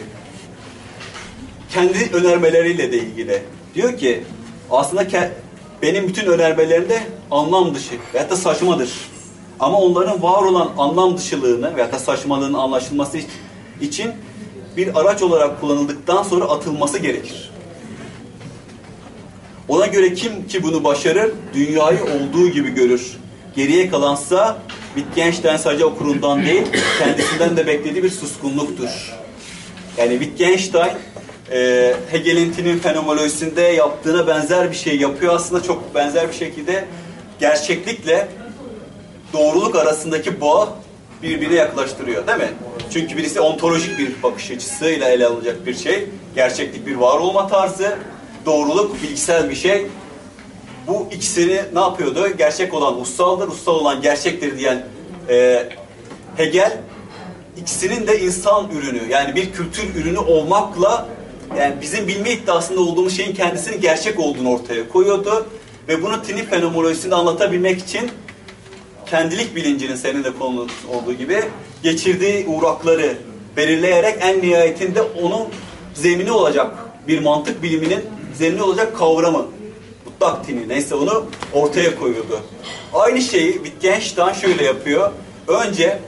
kendi önermeleriyle de ilgili. Diyor ki aslında benim bütün önermelerim de anlam dışı veyahut da saçmadır. Ama onların var olan anlam dışılığını veyahut da saçmalığın anlaşılması için bir araç olarak kullanıldıktan sonra atılması gerekir. Ona göre kim ki bunu başarır, dünyayı olduğu gibi görür. Geriye kalansa Wittgenstein sadece okurundan değil, kendisinden de beklediği bir suskunluktur. Yani Wittgenstein e, Hegel'in fenomenolojisinde yaptığına benzer bir şey yapıyor. Aslında çok benzer bir şekilde gerçeklikle doğruluk arasındaki bağı birbirine yaklaştırıyor değil mi? Çünkü birisi ontolojik bir bakış açısıyla ele alınacak bir şey. Gerçeklik bir var olma tarzı. Doğruluk bilgisel bir şey. Bu ikisini ne yapıyordu? Gerçek olan ussaldır, ussal olan gerçektir diyen e, Hegel ikisinin de insan ürünü yani bir kültür ürünü olmakla yani bizim bilme iddiasında olduğumuz şeyin kendisinin gerçek olduğunu ortaya koyuyordu. Ve bunu Tini fenomenolojisinde anlatabilmek için kendilik bilincinin senin de konu olduğu gibi geçirdiği uğrakları belirleyerek en nihayetinde onun zemini olacak bir mantık biliminin zemini olacak kavramı mutlak tini neyse onu ortaya koyuyordu. Aynı şeyi Wittgenstein şöyle yapıyor. Önce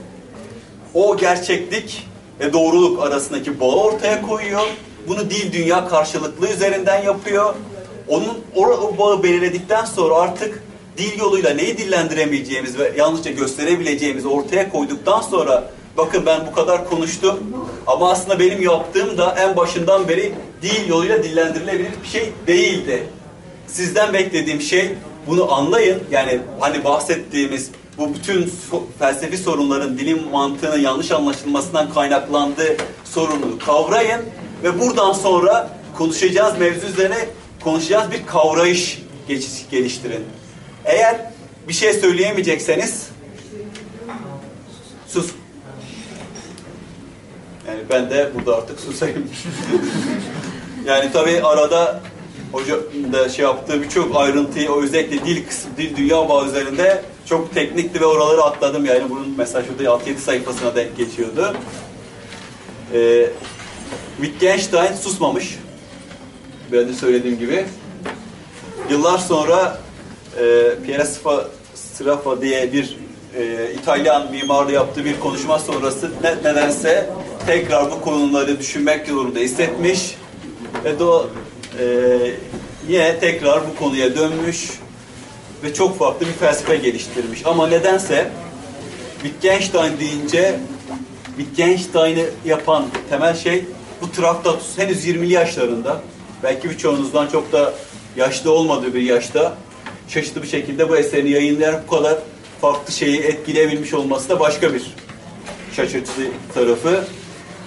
o gerçeklik ve doğruluk arasındaki bağı ortaya koyuyor. Bunu dil dünya karşılıklı üzerinden yapıyor. Onun o bağı belirledikten sonra artık dil yoluyla neyi dillendiremeyeceğimiz ve yalnızca gösterebileceğimizi ortaya koyduktan sonra bakın ben bu kadar konuştum ama aslında benim yaptığım da en başından beri dil yoluyla dillendirilebilir bir şey değildi. Sizden beklediğim şey bunu anlayın. Yani hani bahsettiğimiz bu bütün felsefi sorunların dilin mantığının yanlış anlaşılmasından kaynaklandığı sorunu kavrayın ve buradan sonra konuşacağız mevzu üzerine konuşacağız bir kavrayış geliştirin. Eğer bir şey söyleyemeyecekseniz sus. Yani ben de burada artık susayım. yani tabii arada hoca da şey yaptığı birçok ayrıntıyı özellikle dil kısmı, dil dünya bağı üzerinde çok teknikti ve oraları atladım yani bunun mesela şurada 6-7 sayfasına denk geçiyordu. Ee, Wittgenstein susmamış. Ben de söylediğim gibi. Yıllar sonra e, Piera Sfa- Sraffa diye bir e, İtalyan mimarlı yaptığı bir konuşma sonrası ne, nedense tekrar bu konuları düşünmek zorunda hissetmiş ve de o, e, yine tekrar bu konuya dönmüş ve çok farklı bir felsefe geliştirmiş. Ama nedense Wittgenstein deyince Wittgenstein'i yapan temel şey bu Traktatus henüz 20'li yaşlarında belki birçoğunuzdan çok da yaşlı olmadığı bir yaşta şaşırtıcı bir şekilde bu eserini yayınlayarak bu kadar farklı şeyi etkileyebilmiş olması da başka bir şaşırtıcı tarafı.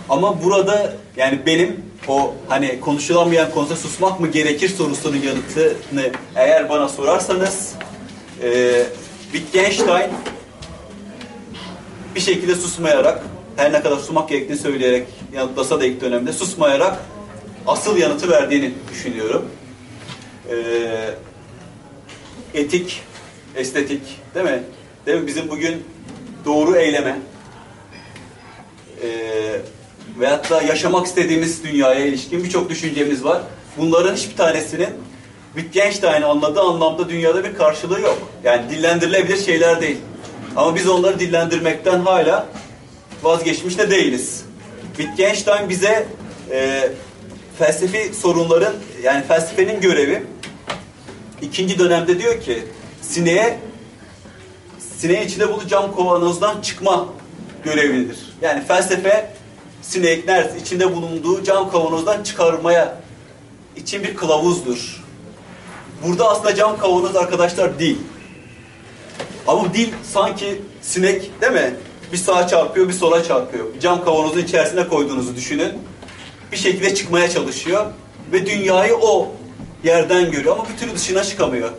Ama burada yani benim o hani konuşulamayan konuda susmak mı gerekir sorusunun yanıtını eğer bana sorarsanız e, Wittgenstein bir şekilde susmayarak her ne kadar susmak gerektiğini söyleyerek yanıtlasa da ilk dönemde susmayarak asıl yanıtı verdiğini düşünüyorum. Ee, etik, estetik değil mi? Değil mi? Bizim bugün doğru eyleme e, veyahut da yaşamak istediğimiz dünyaya ilişkin birçok düşüncemiz var. Bunların hiçbir tanesinin Wittgenstein'in anladığı anlamda dünyada bir karşılığı yok. Yani dillendirilebilir şeyler değil. Ama biz onları dillendirmekten hala vazgeçmiş de değiliz. Wittgenstein bize e, felsefi sorunların yani felsefenin görevi ikinci dönemde diyor ki sineğe sineğin içinde bulunduğu cam kavanozdan çıkma görevidir. Yani felsefe sinek nerede içinde bulunduğu cam kavanozdan çıkarmaya için bir kılavuzdur. Burada aslında cam kavanoz arkadaşlar değil. Ama bu dil sanki sinek değil mi? Bir sağa çarpıyor, bir sola çarpıyor. Cam kavanozun içerisine koyduğunuzu düşünün. Bir şekilde çıkmaya çalışıyor. Ve dünyayı o yerden görüyor ama bir türlü dışına çıkamıyor.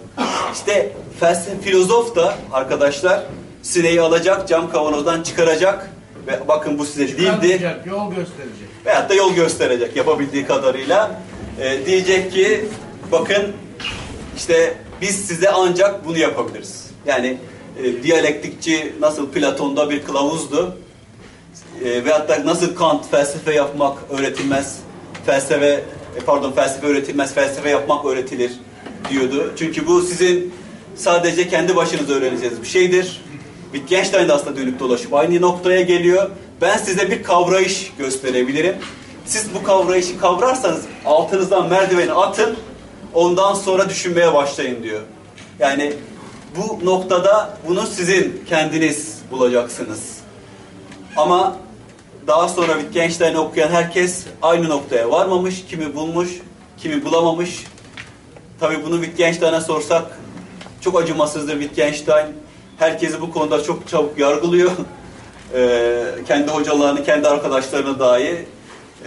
İşte felsefe, filozof da arkadaşlar sineği alacak, cam kavanozdan çıkaracak ve bakın bu size dildi yol gösterecek. veyahut da yol gösterecek yapabildiği kadarıyla. Ee, diyecek ki bakın işte biz size ancak bunu yapabiliriz. Yani e, diyalektikçi nasıl Platon'da bir kılavuzdu e, veyahut da nasıl Kant felsefe yapmak öğretilmez, felsefe e, pardon felsefe öğretilmez, felsefe yapmak öğretilir diyordu. Çünkü bu sizin sadece kendi başınıza öğreneceğiniz bir şeydir. Wittgenstein de aslında dönüp dolaşıp aynı noktaya geliyor. Ben size bir kavrayış gösterebilirim. Siz bu kavrayışı kavrarsanız altınızdan merdiveni atın, ondan sonra düşünmeye başlayın diyor. Yani bu noktada bunu sizin kendiniz bulacaksınız. Ama daha sonra Wittgenstein'i okuyan herkes aynı noktaya varmamış. Kimi bulmuş, kimi bulamamış. Tabii bunu Wittgenstein'e sorsak çok acımasızdır Wittgenstein. Herkesi bu konuda çok çabuk yargılıyor. Ee, kendi hocalarını, kendi arkadaşlarını dahi.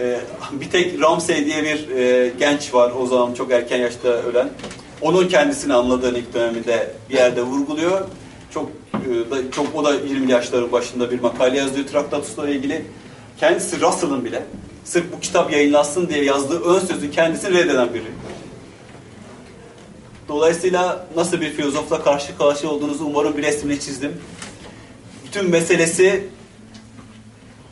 Ee, bir tek Ramsey diye bir e, genç var o zaman çok erken yaşta ölen. Onun kendisini anladığını ilk döneminde bir yerde vurguluyor. Çok e, çok o da 20 yaşların başında bir makale yazıyor Traktatus'la ilgili. Kendisi Russell'ın bile sırf bu kitap yayınlansın diye yazdığı ön sözün kendisini reddeden biri. Dolayısıyla nasıl bir filozofla karşı karşıya olduğunuzu umarım bir resmini çizdim. Bütün meselesi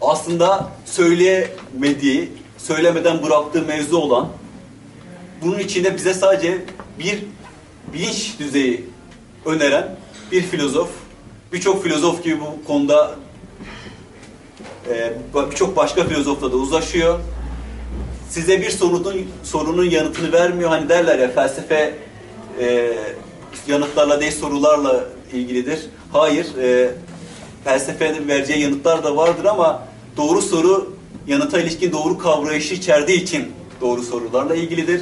aslında söyleyemediği, söylemeden bıraktığı mevzu olan bunun içinde bize sadece bir bilinç düzeyi öneren bir filozof. Birçok filozof gibi bu konuda e, birçok başka filozofla da uzlaşıyor. Size bir sorunun sorunun yanıtını vermiyor. Hani derler ya felsefe e, yanıtlarla değil sorularla ilgilidir. Hayır, e, felsefenin vereceği yanıtlar da vardır ama doğru soru yanıta ilişkin doğru kavrayışı içerdiği için doğru sorularla ilgilidir.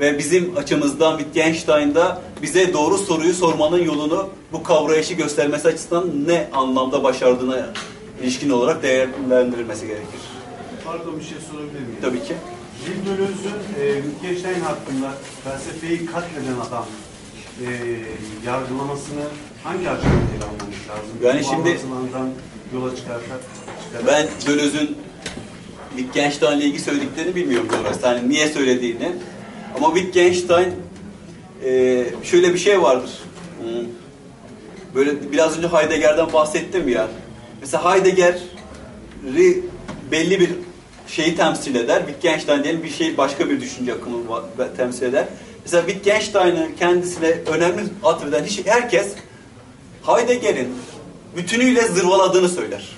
ve bizim açımızdan Wittgenstein'da bize doğru soruyu sormanın yolunu bu kavrayışı göstermesi açısından ne anlamda başardığına ilişkin olarak değerlendirilmesi gerekir. Pardon bir şey sorabilir miyim? Tabii ki. Deleuze'ün e, Wittgenstein hakkında felsefeyi katleden adam e, yargılamasını hangi açıdan ele almamız lazım? Yani Bu şimdi- yola çıkarsak, çıkarak. Ben Deleuze'ün Wittgenstein'le ilgili söylediklerini bilmiyorum doğrusu. Hani niye söylediğini. Ama Wittgenstein e, şöyle bir şey vardır. Hmm. Böyle biraz önce Heidegger'den bahsettim ya. Mesela Heidegger'i belli bir şeyi temsil eder. Wittgenstein diyelim bir şey başka bir düşünce akımı va- temsil eder. Mesela Wittgenstein'ı kendisine önemli atfeden hiç herkes Heidegger'in bütünüyle zırvaladığını söyler.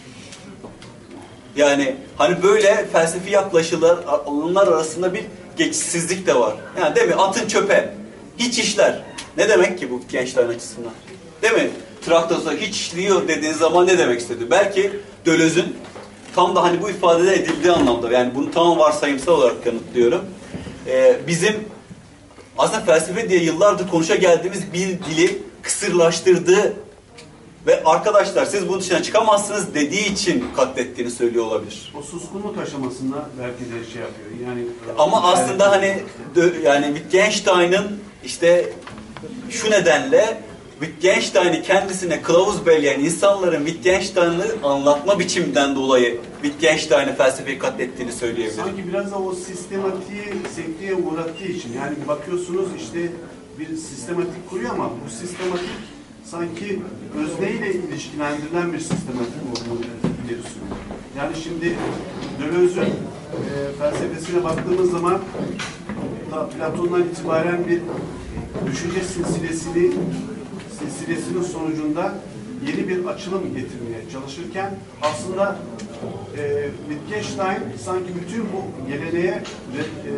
Yani hani böyle felsefi yaklaşılar onlar arasında bir geçişsizlik de var. Yani değil mi? Atın çöpe. Hiç işler. Ne demek ki bu gençlerin açısından? Değil mi? Traktos'a hiç işliyor dediğiniz zaman ne demek istedi? Belki Döloz'un tam da hani bu ifadede edildiği anlamda yani bunu tam varsayımsal olarak yanıtlıyorum. Ee, bizim aslında felsefe diye yıllardır konuşa geldiğimiz bir dili kısırlaştırdığı ve arkadaşlar siz bunun dışına çıkamazsınız dediği için katlettiğini söylüyor olabilir. O suskunluk aşamasında belki de şey yapıyor. Yani Ama aslında hani yani Wittgenstein'ın işte şu nedenle Wittgenstein'i kendisine kılavuz belleyen insanların Wittgenstein'ı anlatma biçiminden dolayı Wittgenstein'i felsefeyi katlettiğini söyleyebilirim. Sanki biraz da o sistematiği sekteye uğrattığı için yani bakıyorsunuz işte bir sistematik kuruyor ama bu sistematik sanki özneyle ilişkilendirilen bir sistematik olduğunu ileri. Yani şimdi Deleuze'ün e, felsefesine baktığımız zaman da Platon'dan itibaren bir düşünce silsilesini silsilesinin sonucunda yeni bir açılım getirmeye çalışırken aslında e, Wittgenstein sanki bütün bu geleneğe ve e,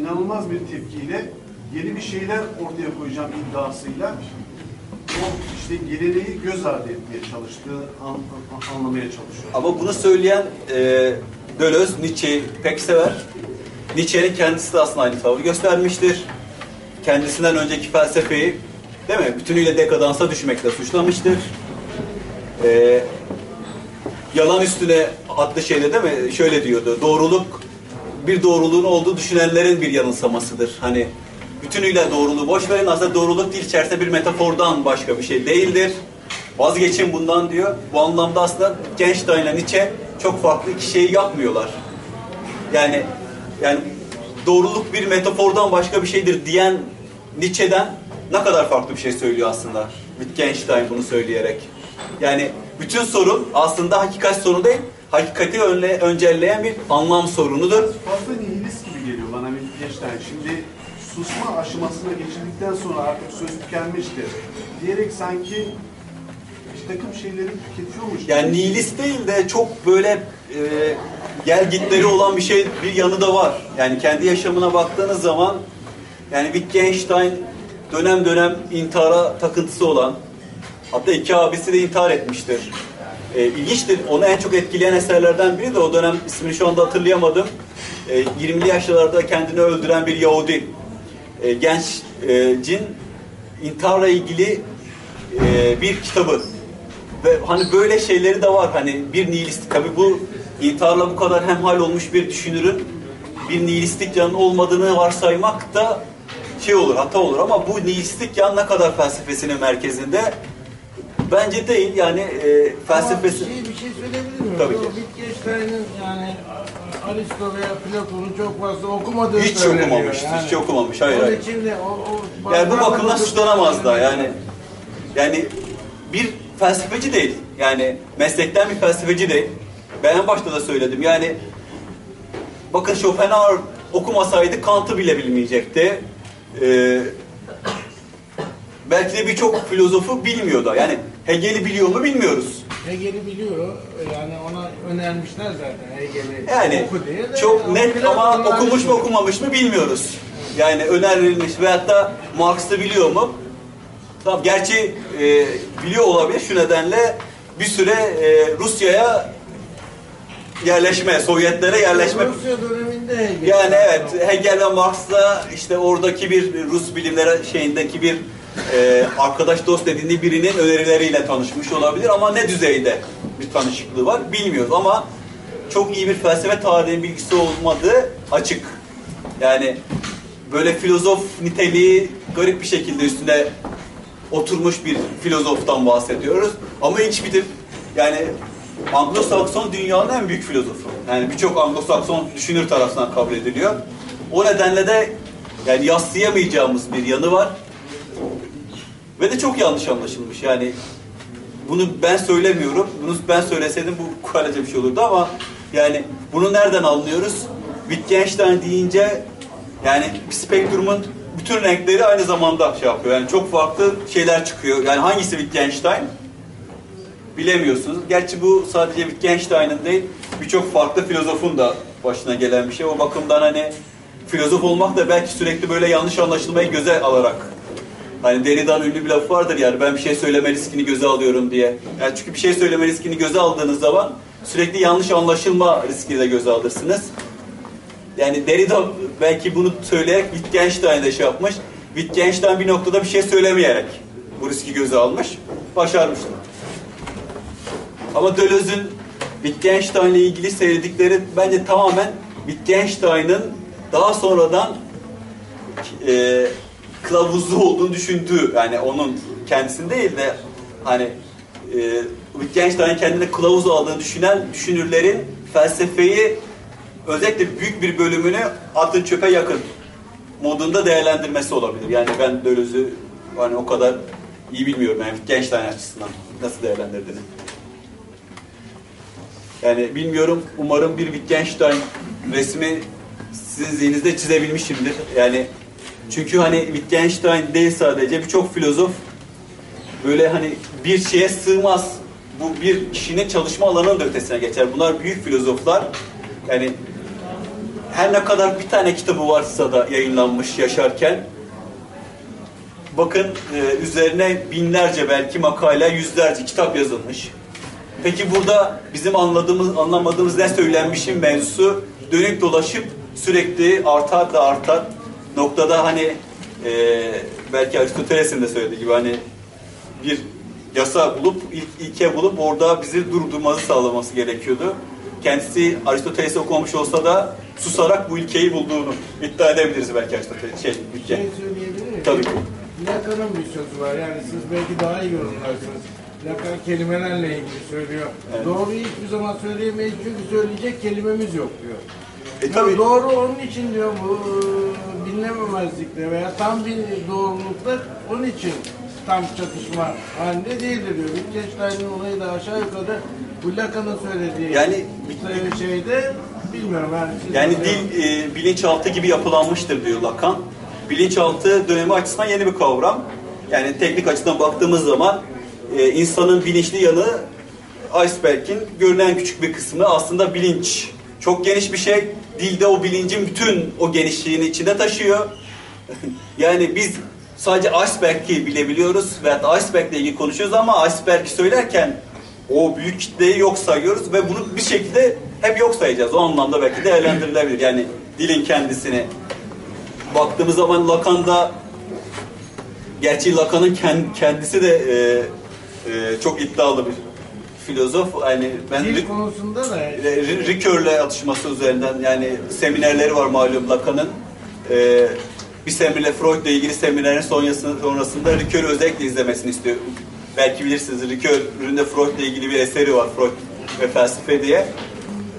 inanılmaz bir tepkiyle yeni bir şeyler ortaya koyacağım iddiasıyla o işte geleneği göz ardı etmeye çalıştığı, an, an- anlamaya çalışıyor. Ama bunu söyleyen e, Deleuze Nietzsche'yi pek sever. Nietzsche'nin kendisi de aslında aynı tavrı göstermiştir. Kendisinden önceki felsefeyi değil mi? Bütünüyle dekadansa düşmekle suçlamıştır. E, yalan üstüne adlı şeyde değil mi? Şöyle diyordu. Doğruluk bir doğruluğun olduğu düşünenlerin bir yanılsamasıdır. Hani bütünüyle doğruluğu boş verin. Aslında doğruluk değil içerisinde bir metafordan başka bir şey değildir. Vazgeçin bundan diyor. Bu anlamda aslında Genstein ile Nietzsche çok farklı iki şeyi yapmıyorlar. Yani yani doğruluk bir metafordan başka bir şeydir diyen Nietzsche'den ne kadar farklı bir şey söylüyor aslında Wittgenstein bunu söyleyerek. Yani bütün sorun aslında hakikat sorunu değil, hakikati önle, öncelleyen bir anlam sorunudur. Fazla nihilist gibi geliyor bana Wittgenstein. Şimdi susma aşamasına geçildikten sonra artık söz tükenmiştir diyerek sanki bir takım şeyleri tüketiyormuş. Yani nihilist değil de çok böyle e, gel gitleri olan bir şey bir yanı da var. Yani kendi yaşamına baktığınız zaman yani Wittgenstein dönem dönem intihara takıntısı olan hatta iki abisi de intihar etmiştir. E, ilginçtir. Onu en çok etkileyen eserlerden biri de o dönem ismini şu anda hatırlayamadım. E, 20'li yaşlarda kendini öldüren bir Yahudi e, genç e, cin intiharla ilgili e, bir kitabı ve hani böyle şeyleri de var hani bir nihilistik tabi bu intiharla bu kadar hemhal olmuş bir düşünürün bir nihilistik yanın olmadığını varsaymak da şey olur hata olur ama bu nihilistik yan ne kadar felsefesinin merkezinde bence değil yani e, felsefesi Ama bir şey, bir şey söyleyebilir miyim? Tabii O ki. Wittgenstein'in yani Aristo veya Platon'u çok fazla okumadığı hiç okumamış hiç okumamış hayır hayır için de o, o Yani bu bakımdan suçlanamaz da yani. Yani bir felsefeci değil. Yani meslekten bir felsefeci değil. Ben en başta da söyledim. Yani bakın Schopenhauer okumasaydı Kant'ı bile bilmeyecekti. Ee, belki de birçok filozofu bilmiyor da. Yani Hegel'i biliyor mu bilmiyoruz. Hegel'i biliyor. Yani ona önermişler zaten Hegel'i Yani oku diye de. çok net ama okumuş mu okumamış mı bilmiyoruz. Yani önerilmiş veyahut da Marx'ı biliyor mu? Tamam gerçi e, biliyor olabilir şu nedenle bir süre e, Rusya'ya yerleşme, Sovyetlere yerleşme. Rusya döneminde de Hegel. Yani evet Hegel ve Marx'la işte oradaki bir Rus bilimleri şeyindeki bir e, arkadaş dost dediğinde birinin önerileriyle tanışmış olabilir ama ne düzeyde bir tanışıklığı var bilmiyoruz ama çok iyi bir felsefe tarihi bilgisi olmadığı açık. Yani böyle filozof niteliği garip bir şekilde üstüne oturmuş bir filozoftan bahsediyoruz. Ama hiç bir yani Anglo-Sakson dünyanın en büyük filozofu. Yani birçok Anglo-Sakson düşünür tarafından kabul ediliyor. O nedenle de yani yaslayamayacağımız bir yanı var. Ve de çok yanlış anlaşılmış. Yani bunu ben söylemiyorum. Bunu ben söyleseydim bu kolayca bir şey olurdu ama yani bunu nereden anlıyoruz? Wittgenstein deyince yani spektrumun bütün renkleri aynı zamanda şey yapıyor. Yani çok farklı şeyler çıkıyor. Yani hangisi Wittgenstein? Bilemiyorsunuz. Gerçi bu sadece Wittgenstein'ın değil, birçok farklı filozofun da başına gelen bir şey. O bakımdan hani filozof olmak da belki sürekli böyle yanlış anlaşılmayı göze alarak Hani Derrida'nın ünlü bir lafı vardır yani ben bir şey söyleme riskini göze alıyorum diye. Yani çünkü bir şey söyleme riskini göze aldığınız zaman sürekli yanlış anlaşılma riskini de göze alırsınız. Yani Derrida belki bunu söyleyerek Wittgenstein'de şey yapmış. Wittgenstein bir noktada bir şey söylemeyerek bu riski göze almış. Başarmıştır. Ama Deleuze'ün Wittgenstein'le ilgili söyledikleri bence tamamen Wittgenstein'ın daha sonradan e, kılavuzu olduğunu düşündüğü yani onun kendisini değil de hani e, Wittgenstein kendine kılavuz aldığını düşünen düşünürlerin felsefeyi özellikle büyük bir bölümünü atın çöpe yakın modunda değerlendirmesi olabilir. Yani ben Deleuze'ü hani o kadar iyi bilmiyorum yani Wittgenstein açısından nasıl değerlendirdiğini. Yani bilmiyorum umarım bir Wittgenstein resmi sizin zihninizde çizebilmişimdir. Yani çünkü hani Wittgenstein değil sadece birçok filozof böyle hani bir şeye sığmaz. Bu bir kişinin çalışma alanının ötesine geçer. Bunlar büyük filozoflar. Yani her ne kadar bir tane kitabı varsa da yayınlanmış yaşarken bakın e, üzerine binlerce belki makale, yüzlerce kitap yazılmış. Peki burada bizim anladığımız, anlamadığımız ne söylenmişin mevzusu dönüp dolaşıp sürekli artar da artar noktada hani e, belki Aristoteles'in de söylediği gibi hani bir yasa bulup ilk ilke bulup orada bizi durdurmamızı sağlaması gerekiyordu. Kendisi Aristoteles'i okumamış olsa da susarak bu ilkeyi bulduğunu iddia edebiliriz belki Aristoteles şey ilke. Şey? Tabii ki. Lacan'ın bir sözü var. Yani siz belki daha iyi yorumlarsınız. Lacan kelimelerle ilgili söylüyor. Evet. Doğruyu hiçbir zaman söyleyemeyiz çünkü söyleyecek kelimemiz yok diyor. E tabii. Doğru onun için diyor bu e, bilinememezlikle veya tam bir doğrulukla onun için tam çatışma halinde değildir diyor. Wittgenstein'in olayı da aşağı yukarı bu Lacan'ın söylediği Yani- şeyde bilmiyorum yani. Yani dil e, bilinçaltı gibi yapılanmıştır diyor Lacan. Bilinçaltı dönemi açısından yeni bir kavram. Yani teknik açıdan baktığımız zaman e, insanın bilinçli yanı iceberg'in görünen küçük bir kısmı aslında bilinç. Çok geniş bir şey. Dilde o bilincin bütün o genişliğini içinde taşıyor. yani biz sadece iceberg'i bilebiliyoruz ve iceberg'le ilgili konuşuyoruz ama iceberg'i söylerken o büyük kitleyi yok sayıyoruz ve bunu bir şekilde hep yok sayacağız. O anlamda belki değerlendirilebilir. Yani dilin kendisini. Baktığımız zaman Lacan'da gerçi Lacan'ın kend- kendisi de e, e, çok iddialı bir filozof. Yani ben Dil konusunda da R- Ricoeur'le atışması üzerinden yani seminerleri var malum Lacan'ın. Ee, bir seminer Freud'la ilgili seminerin sonrasında, sonrasında Ricoeur'ü özellikle izlemesini istiyor. Belki bilirsiniz Ricoeur'ün de Freud'la ilgili bir eseri var Freud ve felsefe diye.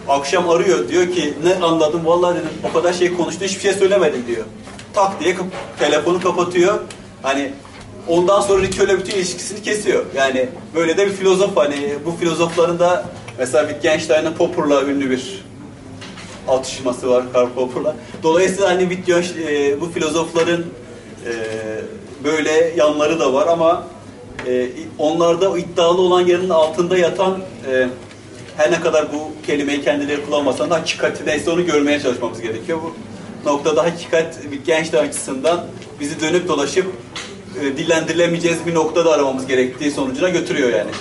Akşam arıyor diyor ki ne anladım vallahi dedim o kadar şey konuştu hiçbir şey söylemedim diyor. Tak diye telefonu kapatıyor. Hani ondan sonra Ricoeur'le bütün ilişkisini kesiyor. Yani böyle de bir filozof hani bu filozofların da mesela Wittgenstein'ın Popper'la ünlü bir atışması var Karl Popper'la. Dolayısıyla hani Wittgenstein bu filozofların e, böyle yanları da var ama e, onlarda iddialı olan yanın altında yatan e, her ne kadar bu kelimeyi kendileri kullanmasan da hakikati neyse onu görmeye çalışmamız gerekiyor. Bu noktada hakikat Wittgenstein açısından bizi dönüp dolaşıp e, dillendirilemeyeceğiz bir noktada aramamız gerektiği sonucuna götürüyor yani.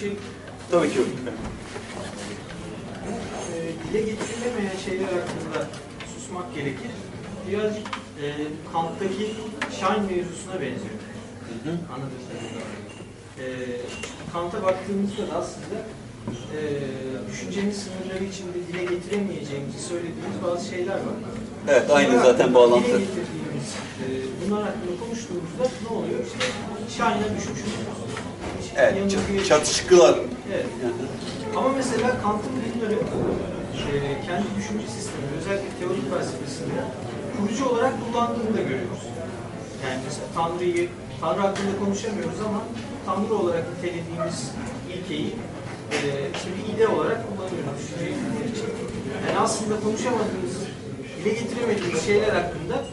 Şey Tabii ki. e, dile getirilemeyen şeyler hakkında susmak gerekir. Birazcık e, Kant'taki Shine mevzusuna benziyor. Anladığım kadarıyla. E, Kant'a baktığımızda da aslında e, düşüncenin sınırları içinde dile getiremeyeceğimizi söylediğimiz bazı şeyler var. Evet, aynı Bunlar zaten bağlantı. Dile getirdiğimiz, e, bunlar hakkında konuştuğumuzda ne oluyor? İşte Shine'a düşmüş oluyoruz. İşte Evet, yanılgıya- ç- çatışkılar. Evet. Ama mesela Kant'ın bunları e, kendi düşünce sisteminde, özellikle teorik felsefesinde kurucu olarak kullandığını da görüyoruz. Yani mesela Tanrı'yı, Tanrı hakkında konuşamıyoruz ama Tanrı olarak nitelediğimiz ilkeyi e, işte bir ide olarak kullanıyoruz. Yani aslında konuşamadığımız, dile getiremediğimiz şeyler hakkında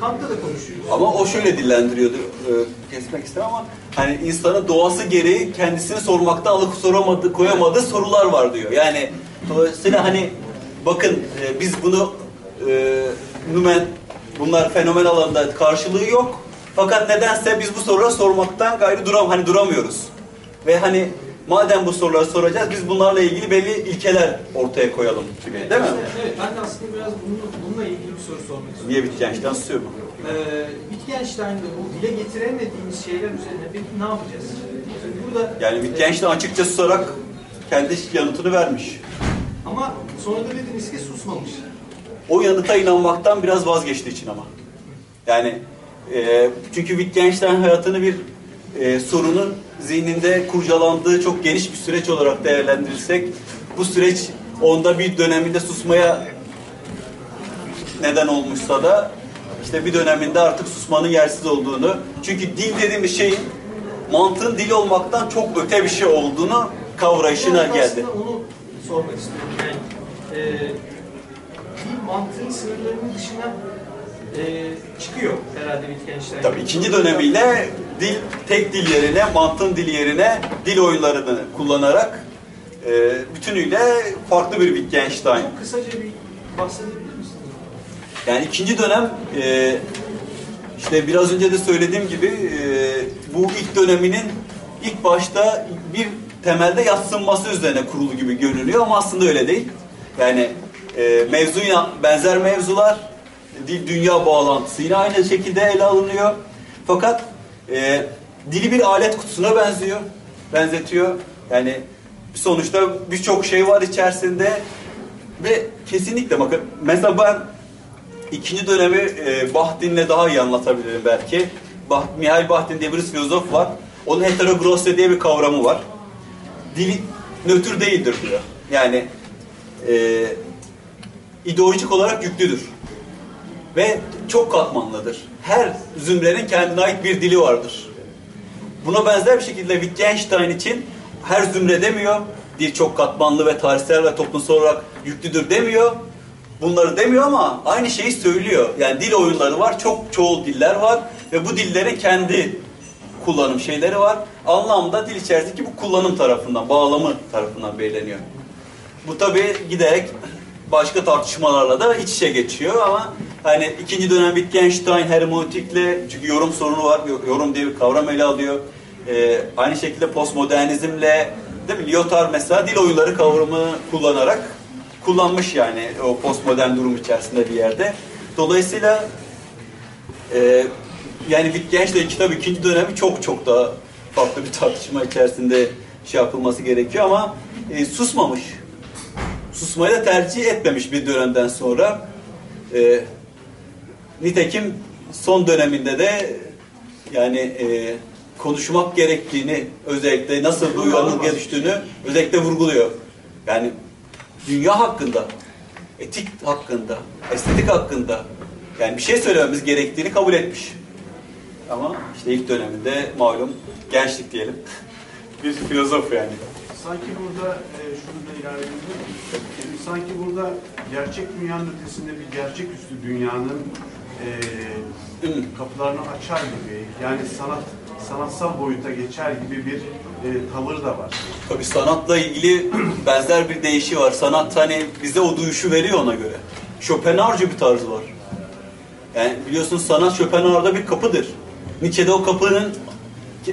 Kant'ta da konuşuyoruz. Ama o şöyle dillendiriyordu, e, kesmek istemem ama hani insanın doğası gereği kendisini sormakta alıp soramadığı, koyamadığı sorular var diyor. Yani dolayısıyla hani bakın e, biz bunu e, numen, bunlar fenomen alanında karşılığı yok. Fakat nedense biz bu soruları sormaktan gayrı duram, hani duramıyoruz. Ve hani madem bu soruları soracağız biz bunlarla ilgili belli ilkeler ortaya koyalım gibi değil mi? Evet, ben de aslında biraz bunu, bununla ilgili bir soru sormak istiyorum. Niye Wittgenstein susuyor mu? Ee, Wittgenstein'de bu dile getiremediğimiz şeyler üzerine peki ne yapacağız? Şimdi burada Yani Wittgenstein açıkça susarak kendi yanıtını vermiş. ama sonra da dediniz ki susmamış. O yanıta inanmaktan biraz vazgeçtiği için ama. Yani e, çünkü Wittgenstein hayatını bir e, sorunun zihninde kurcalandığı çok geniş bir süreç olarak değerlendirirsek bu süreç onda bir döneminde susmaya neden olmuşsa da işte bir döneminde artık susmanın yersiz olduğunu çünkü dil dediğimiz şeyin mantığın dil olmaktan çok öte bir şey olduğunu kavrayışına Yani geldi. Onu sormak istiyorum. Yani e, dil mantığın sınırlarının dışına e, çıkıyor herhalde Wittgenstein. Tabii ikinci dönemiyle dil tek dil yerine, mantığın dili yerine dil oyunlarını kullanarak e, bütünüyle farklı bir Wittgenstein. Kısaca bir bahsedebilir misiniz? Yani ikinci dönem e, işte biraz önce de söylediğim gibi e, bu ilk döneminin ilk başta bir temelde yatsınması üzerine kurulu gibi görünüyor ama aslında öyle değil. Yani e, mevzuya benzer mevzular dil dünya bağlantısı yine aynı şekilde ele alınıyor. Fakat e, dili bir alet kutusuna benziyor, benzetiyor. Yani sonuçta birçok şey var içerisinde ve kesinlikle bakın mesela ben İkinci dönemi e, Bahtin'le daha iyi anlatabilirim belki. Bah, Mihail Bahtin diye bir filozof var. Onun heteroglosya diye bir kavramı var. Dili nötr değildir diyor. Yani e, ideolojik olarak yüklüdür. Ve çok katmanlıdır. Her zümrenin kendine ait bir dili vardır. Buna benzer bir şekilde Wittgenstein için her zümre demiyor. Dil çok katmanlı ve tarihsel ve toplumsal olarak yüklüdür demiyor. Bunları demiyor ama aynı şeyi söylüyor. Yani dil oyunları var, çok çoğul diller var ve bu dillerin kendi kullanım şeyleri var. Anlamda dil içerisindeki bu kullanım tarafından, bağlamı tarafından belirleniyor. Bu tabi giderek başka tartışmalarla da iç içe geçiyor ama hani ikinci dönem Wittgenstein hermeneutikle çünkü yorum sorunu var, yorum diye bir kavram ele alıyor. Ee, aynı şekilde postmodernizmle değil mi? Lyotard mesela dil oyunları kavramını kullanarak kullanmış yani o postmodern durum içerisinde bir yerde. Dolayısıyla e, yani Wittgenstein kitap ikinci dönemi çok çok daha farklı bir tartışma içerisinde şey yapılması gerekiyor ama e, susmamış. Susmayı da tercih etmemiş bir dönemden sonra. E, nitekim son döneminde de yani e, konuşmak gerektiğini özellikle nasıl bir yanılgıya düştüğünü özellikle vurguluyor. Yani dünya hakkında, etik hakkında, estetik hakkında yani bir şey söylememiz gerektiğini kabul etmiş. Ama işte ilk döneminde malum gençlik diyelim. bir filozof yani. Sanki burada e, şunu da ilave edeyim. E, Sanki burada gerçek dünyanın ötesinde bir gerçeküstü dünyanın e, kapılarını açar gibi yani sanat sanatsal boyuta geçer gibi bir e, tavır da var. Tabii sanatla ilgili benzer bir değişi var. Sanat hani bize o duyuşu veriyor ona göre. Schopenhauer'cı bir tarzı var. Yani biliyorsunuz sanat Schopenhauer'da bir kapıdır. Nietzsche'de o kapının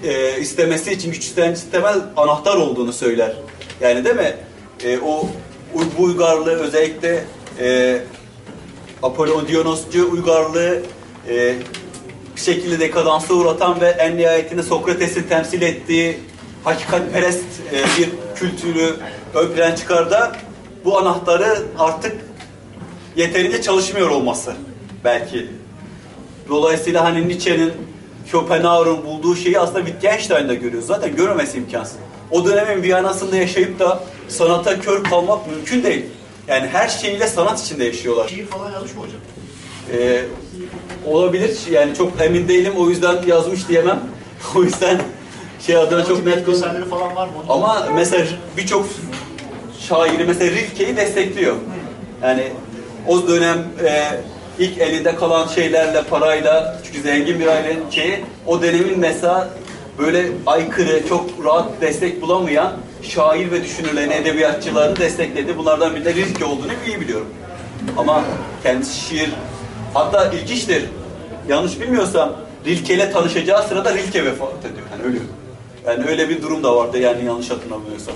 e, istemesi için güç isten istemez anahtar olduğunu söyler. Yani değil mi? E, o bu uygarlığı özellikle e, Apollon Dionyscu uygarlığı e, bir şekilde dekadansa uğratan ve en nihayetinde Sokrates'in temsil ettiği hakikatperest e, bir kültürü ön plana çıkarda bu anahtarı artık yeterince çalışmıyor olması belki. Dolayısıyla hani Nietzsche'nin Schopenhauer'un bulduğu şeyi aslında Wittgenstein'da görüyoruz. Zaten görmemesi imkansız. O dönemin Viyana'sında yaşayıp da sanata kör kalmak mümkün değil. Yani her şeyiyle sanat içinde yaşıyorlar. Şiir falan yazmış mı hocam? Ee, olabilir. Yani çok emin değilim. O yüzden yazmış diyemem. O yüzden şey adına çok net konu. eserleri falan var mı? Ama mesela birçok şairi mesela Rilke'yi destekliyor. Yani o dönem e, ilk elinde kalan şeylerle, parayla, çünkü zengin bir ailenin şeyi, o dönemin mesela böyle aykırı, çok rahat destek bulamayan şair ve düşünürlerin, edebiyatçılarını destekledi. Bunlardan biri de Rilke olduğunu iyi biliyorum. Ama kendisi şiir, hatta ilginçtir, yanlış bilmiyorsam Rilke ile tanışacağı sırada Rilke vefat ediyor. Yani ölüyor. Yani öyle bir durum da vardı yani yanlış hatırlamıyorsam.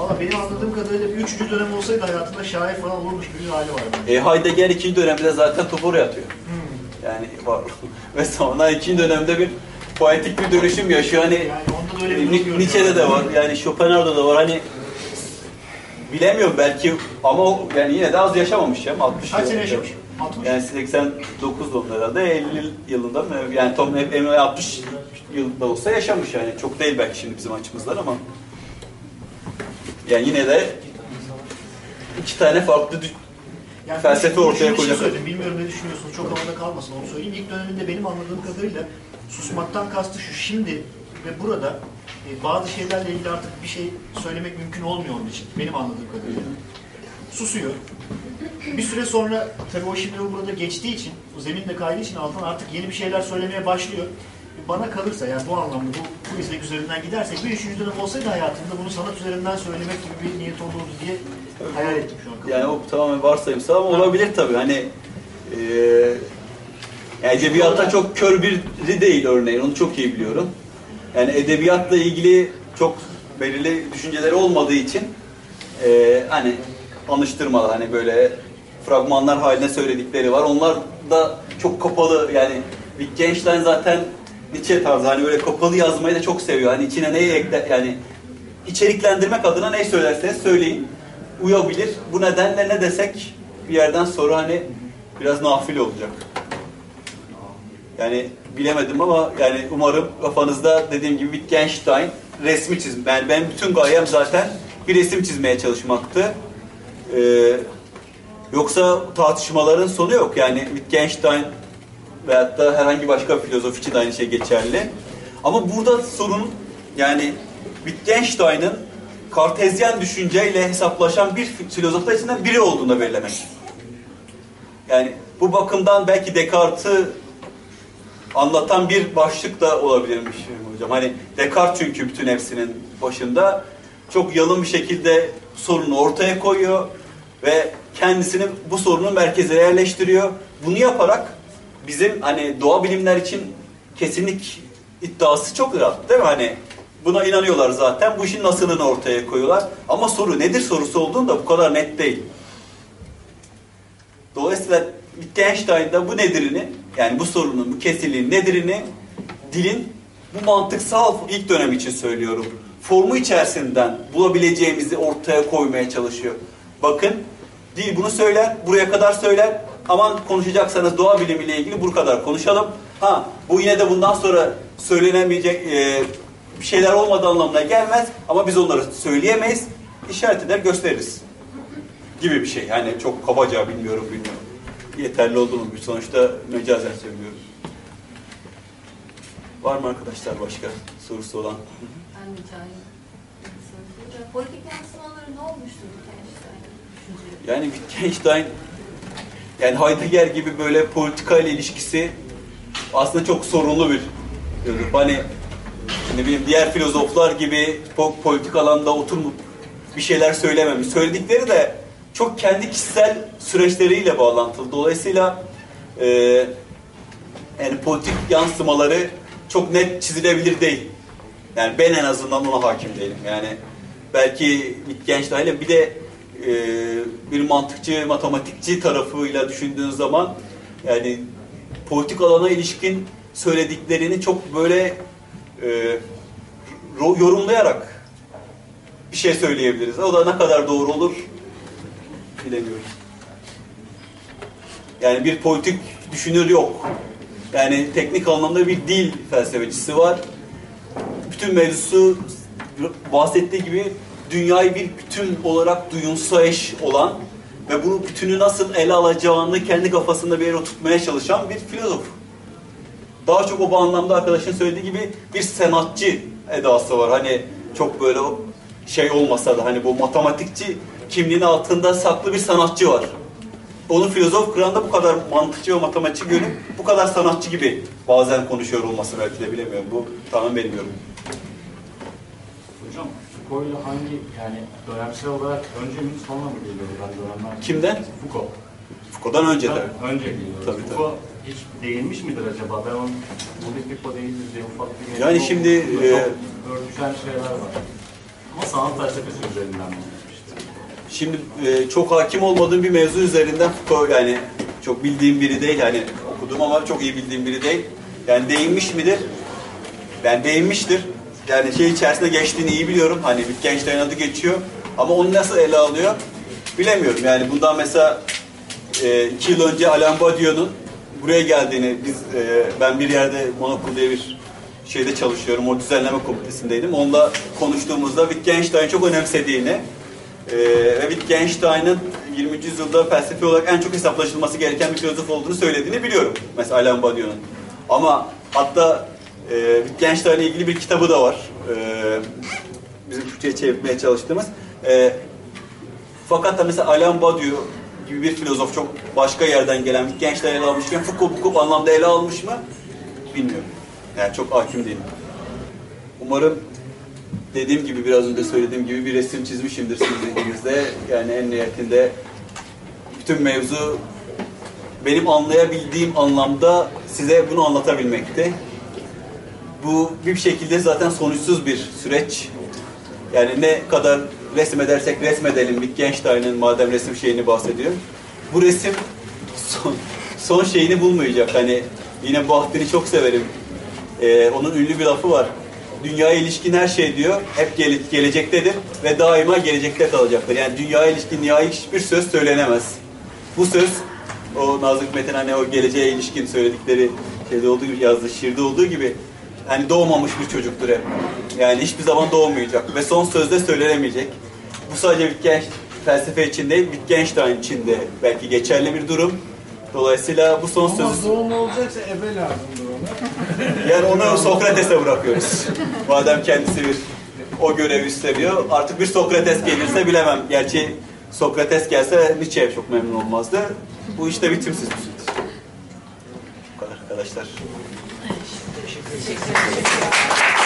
Valla benim anladığım kadarıyla bir üçüncü dönem olsaydı hayatında şair falan olurmuş bir hali var. E, Heidegger ikinci dönemde zaten topora yatıyor. Yani var. Ve sonra ikinci dönemde bir poetik bir dönüşüm yaşıyor. Hani Yani onda da öyle bir. Nietzsche'de de var. Yani Schopenhauer'da da var. Hani bilemiyorum belki ama o, yani yine de az yaşamamış ya. 60 Kaç sene yaşamış? 60. Yani 89 doğumlu herhalde 50 yılında mı? Yani tam hep emin 60 yılında olsa yaşamış yani. Çok değil belki şimdi bizim açımızdan ama. Yani yine de iki tane farklı Yani felsefe şunu- ortaya şunu koyacak. söyledim, Bilmiyorum ne düşünüyorsunuz. Çok havada kalmasın onu söyleyeyim. İlk döneminde benim anladığım kadarıyla susmaktan kastı şu. Şimdi ve burada e, bazı şeylerle ilgili artık bir şey söylemek mümkün olmuyor onun için. Benim anladığım kadarıyla. Susuyor. Bir süre sonra tabii o şimdi burada geçtiği için, o zeminle kaydığı için altına artık yeni bir şeyler söylemeye başlıyor. Bana kalırsa yani bu anlamda bu, bu izlek üzerinden gidersek bir üçüncü dönem olsaydı hayatımda bunu sanat üzerinden söylemek gibi bir niyet olurdu diye hayal ettim şu an. kafamda. Yani o tamamen varsayımsal ama olabilir tabii. Hani eee yani edebiyatta çok kör biri değil örneğin. Onu çok iyi biliyorum. Yani edebiyatla ilgili çok belirli düşünceleri olmadığı için eee hani anıştırmalar hani böyle fragmanlar haline söyledikleri var. Onlar da çok kapalı yani Wittgenstein zaten Nietzsche tarzı hani böyle kapalı yazmayı da çok seviyor. Hani içine neyi ekle yani içeriklendirmek adına ne söylerseniz söyleyin uyabilir. Bu nedenle ne desek bir yerden sonra hani biraz nafile olacak. Yani bilemedim ama yani umarım kafanızda dediğim gibi Wittgenstein resmi çizim. Yani benim bütün gayem zaten bir resim çizmeye çalışmaktı. Ee, yoksa tartışmaların sonu yok. Yani Wittgenstein veyahut da herhangi başka bir filozof için de aynı şey geçerli. Ama burada sorun yani Wittgenstein'ın kartezyen düşünceyle hesaplaşan bir filozoflar içinden biri olduğunu belirlemek. Yani bu bakımdan belki Descartes'ı anlatan bir başlık da olabilirmiş hocam. Hani Descartes çünkü bütün hepsinin başında çok yalın bir şekilde sorunu ortaya koyuyor ve kendisini bu sorunun merkezine yerleştiriyor. Bunu yaparak bizim hani doğa bilimler için kesinlik iddiası çok rahat değil mi? Hani buna inanıyorlar zaten. Bu işin nasılını ortaya koyuyorlar. Ama soru nedir sorusu olduğunda bu kadar net değil. Dolayısıyla Wittgenstein'da bu nedirini yani bu sorunun, bu kesinliğin nedirini dilin bu mantıksal ilk dönem için söylüyorum. Formu içerisinden bulabileceğimizi ortaya koymaya çalışıyor. Bakın dil bunu söyler, buraya kadar söyler. Aman konuşacaksanız doğa bilimiyle ilgili bu kadar konuşalım. Ha bu yine de bundan sonra söylenemeyecek e, bir şeyler olmadığı anlamına gelmez. Ama biz onları söyleyemeyiz. İşaret eder gösteririz gibi bir şey. Yani çok kabaca bilmiyorum bilmiyorum. Yeterli oldu mu? Sonuçta mecazen söylüyorum. Var mı arkadaşlar başka sorusu olan? Ben cahil. Hocam, Politik yansımaları ne olmuştur Wittgenstein'in düşünceleri? Yani Wittgenstein yani Heidegger gibi böyle politika ile ilişkisi aslında çok sorunlu bir filozof. Hani ne bileyim diğer filozoflar gibi po- politik alanda oturup bir şeyler söylememiş. Söyledikleri de çok kendi kişisel süreçleriyle bağlantılı. Dolayısıyla e, yani politik yansımaları çok net çizilebilir değil. Yani ben en azından ona hakim değilim. Yani belki Wittgenstein'le bir de e, bir mantıkçı, matematikçi tarafıyla düşündüğün zaman yani politik alana ilişkin söylediklerini çok böyle e, yorumlayarak bir şey söyleyebiliriz. O da ne kadar doğru olur bilemiyorum. Yani bir politik düşünür yok. Yani teknik anlamda bir dil felsefecisi var. Bütün mevzusu bahsettiği gibi dünyayı bir bütün olarak duyumsayış olan ve bunu bütünü nasıl ele alacağını kendi kafasında bir yere oturtmaya çalışan bir filozof. Daha çok o bu anlamda arkadaşın söylediği gibi bir sanatçı edası var. Hani çok böyle şey olmasa da hani bu matematikçi kimliğinin altında saklı bir sanatçı var. Onu filozof kıranda bu kadar mantıkçı ve matematikçi görüp bu kadar sanatçı gibi bazen konuşuyor olması belki de bilemiyorum. Bu tamamen benim yorumum. Hocam Foucault'la hangi yani dönemsel olarak önce mi sonra mı geliyor ben dönemler? Kimden? Foucault. Foucault'dan önce tabii. Önce geliyor. Tabii, tabii. Foucault hiç değinmiş midir acaba? Ben onun buradaki Foucault değildir diye ufak bir... Yani şimdi, e, örtüşen şeyler var. Ama sanat felsefesi üzerinden işte. Şimdi e, çok hakim olmadığım bir mevzu üzerinden Foucault yani çok bildiğim biri değil yani okudum ama çok iyi bildiğim biri değil. Yani değinmiş midir? Ben değinmiştir. Yani şey içerisinde geçtiğini iyi biliyorum. Hani Wittgenstein adı geçiyor. Ama onu nasıl ele alıyor bilemiyorum. Yani bundan mesela e, iki yıl önce Alain Badiou'nun buraya geldiğini biz e, ben bir yerde Monokul diye bir şeyde çalışıyorum. O düzenleme komitesindeydim. Onunla konuştuğumuzda Wittgenstein çok önemsediğini ee, ve Wittgenstein'ın 20. yüzyılda felsefi olarak en çok hesaplaşılması gereken bir filozof olduğunu söylediğini biliyorum. Mesela Alain Badiou'nun. Ama hatta e, Wittgenstein'le ilgili bir kitabı da var. E, bizim Türkçe'ye çevirmeye çalıştığımız. E, fakat da mesela Alain Badiou gibi bir filozof çok başka yerden gelen Wittgenstein ele almışken Foucault bu anlamda ele almış mı? Bilmiyorum. Yani çok hakim değilim. Umarım dediğim gibi biraz önce söylediğim gibi bir resim çizmişimdir sizin zihninizde. Yani en nihayetinde bütün mevzu benim anlayabildiğim anlamda size bunu anlatabilmekti. Bu bir şekilde zaten sonuçsuz bir süreç. Yani ne kadar resmedersek resmedelim Wittgenstein'ın madem resim şeyini bahsediyor. Bu resim son, son şeyini bulmayacak. Hani yine Bahattin'i çok severim. Ee, onun ünlü bir lafı var. Dünyaya ilişkin her şey diyor hep gele, gelecektedir ve daima gelecekte kalacaktır. Yani dünyaya ilişkin nihai hiçbir söz söylenemez. Bu söz o Nazım Hikmet'in hani o geleceğe ilişkin söyledikleri şeyde olduğu gibi yazdığı şiirde olduğu gibi hani doğmamış bir çocuktur hep. Yani hiçbir zaman doğmayacak ve son sözde söylenemeyecek. Bu sadece Wittgenstein felsefe için değil, Wittgenstein için de belki geçerli bir durum. Dolayısıyla bu son Ama sözü doğum olacaksa ebe lazımdır ona. yani onu Sokrates'e bırakıyoruz. Madem kendisi bir o görevi üstleniyor. Artık bir Sokrates gelirse bilemem. Gerçi Sokrates gelse Nietzsche çok memnun olmazdı. Bu işte bitimsiz bir süreç. Bu kadar arkadaşlar. Teşekkür ederim.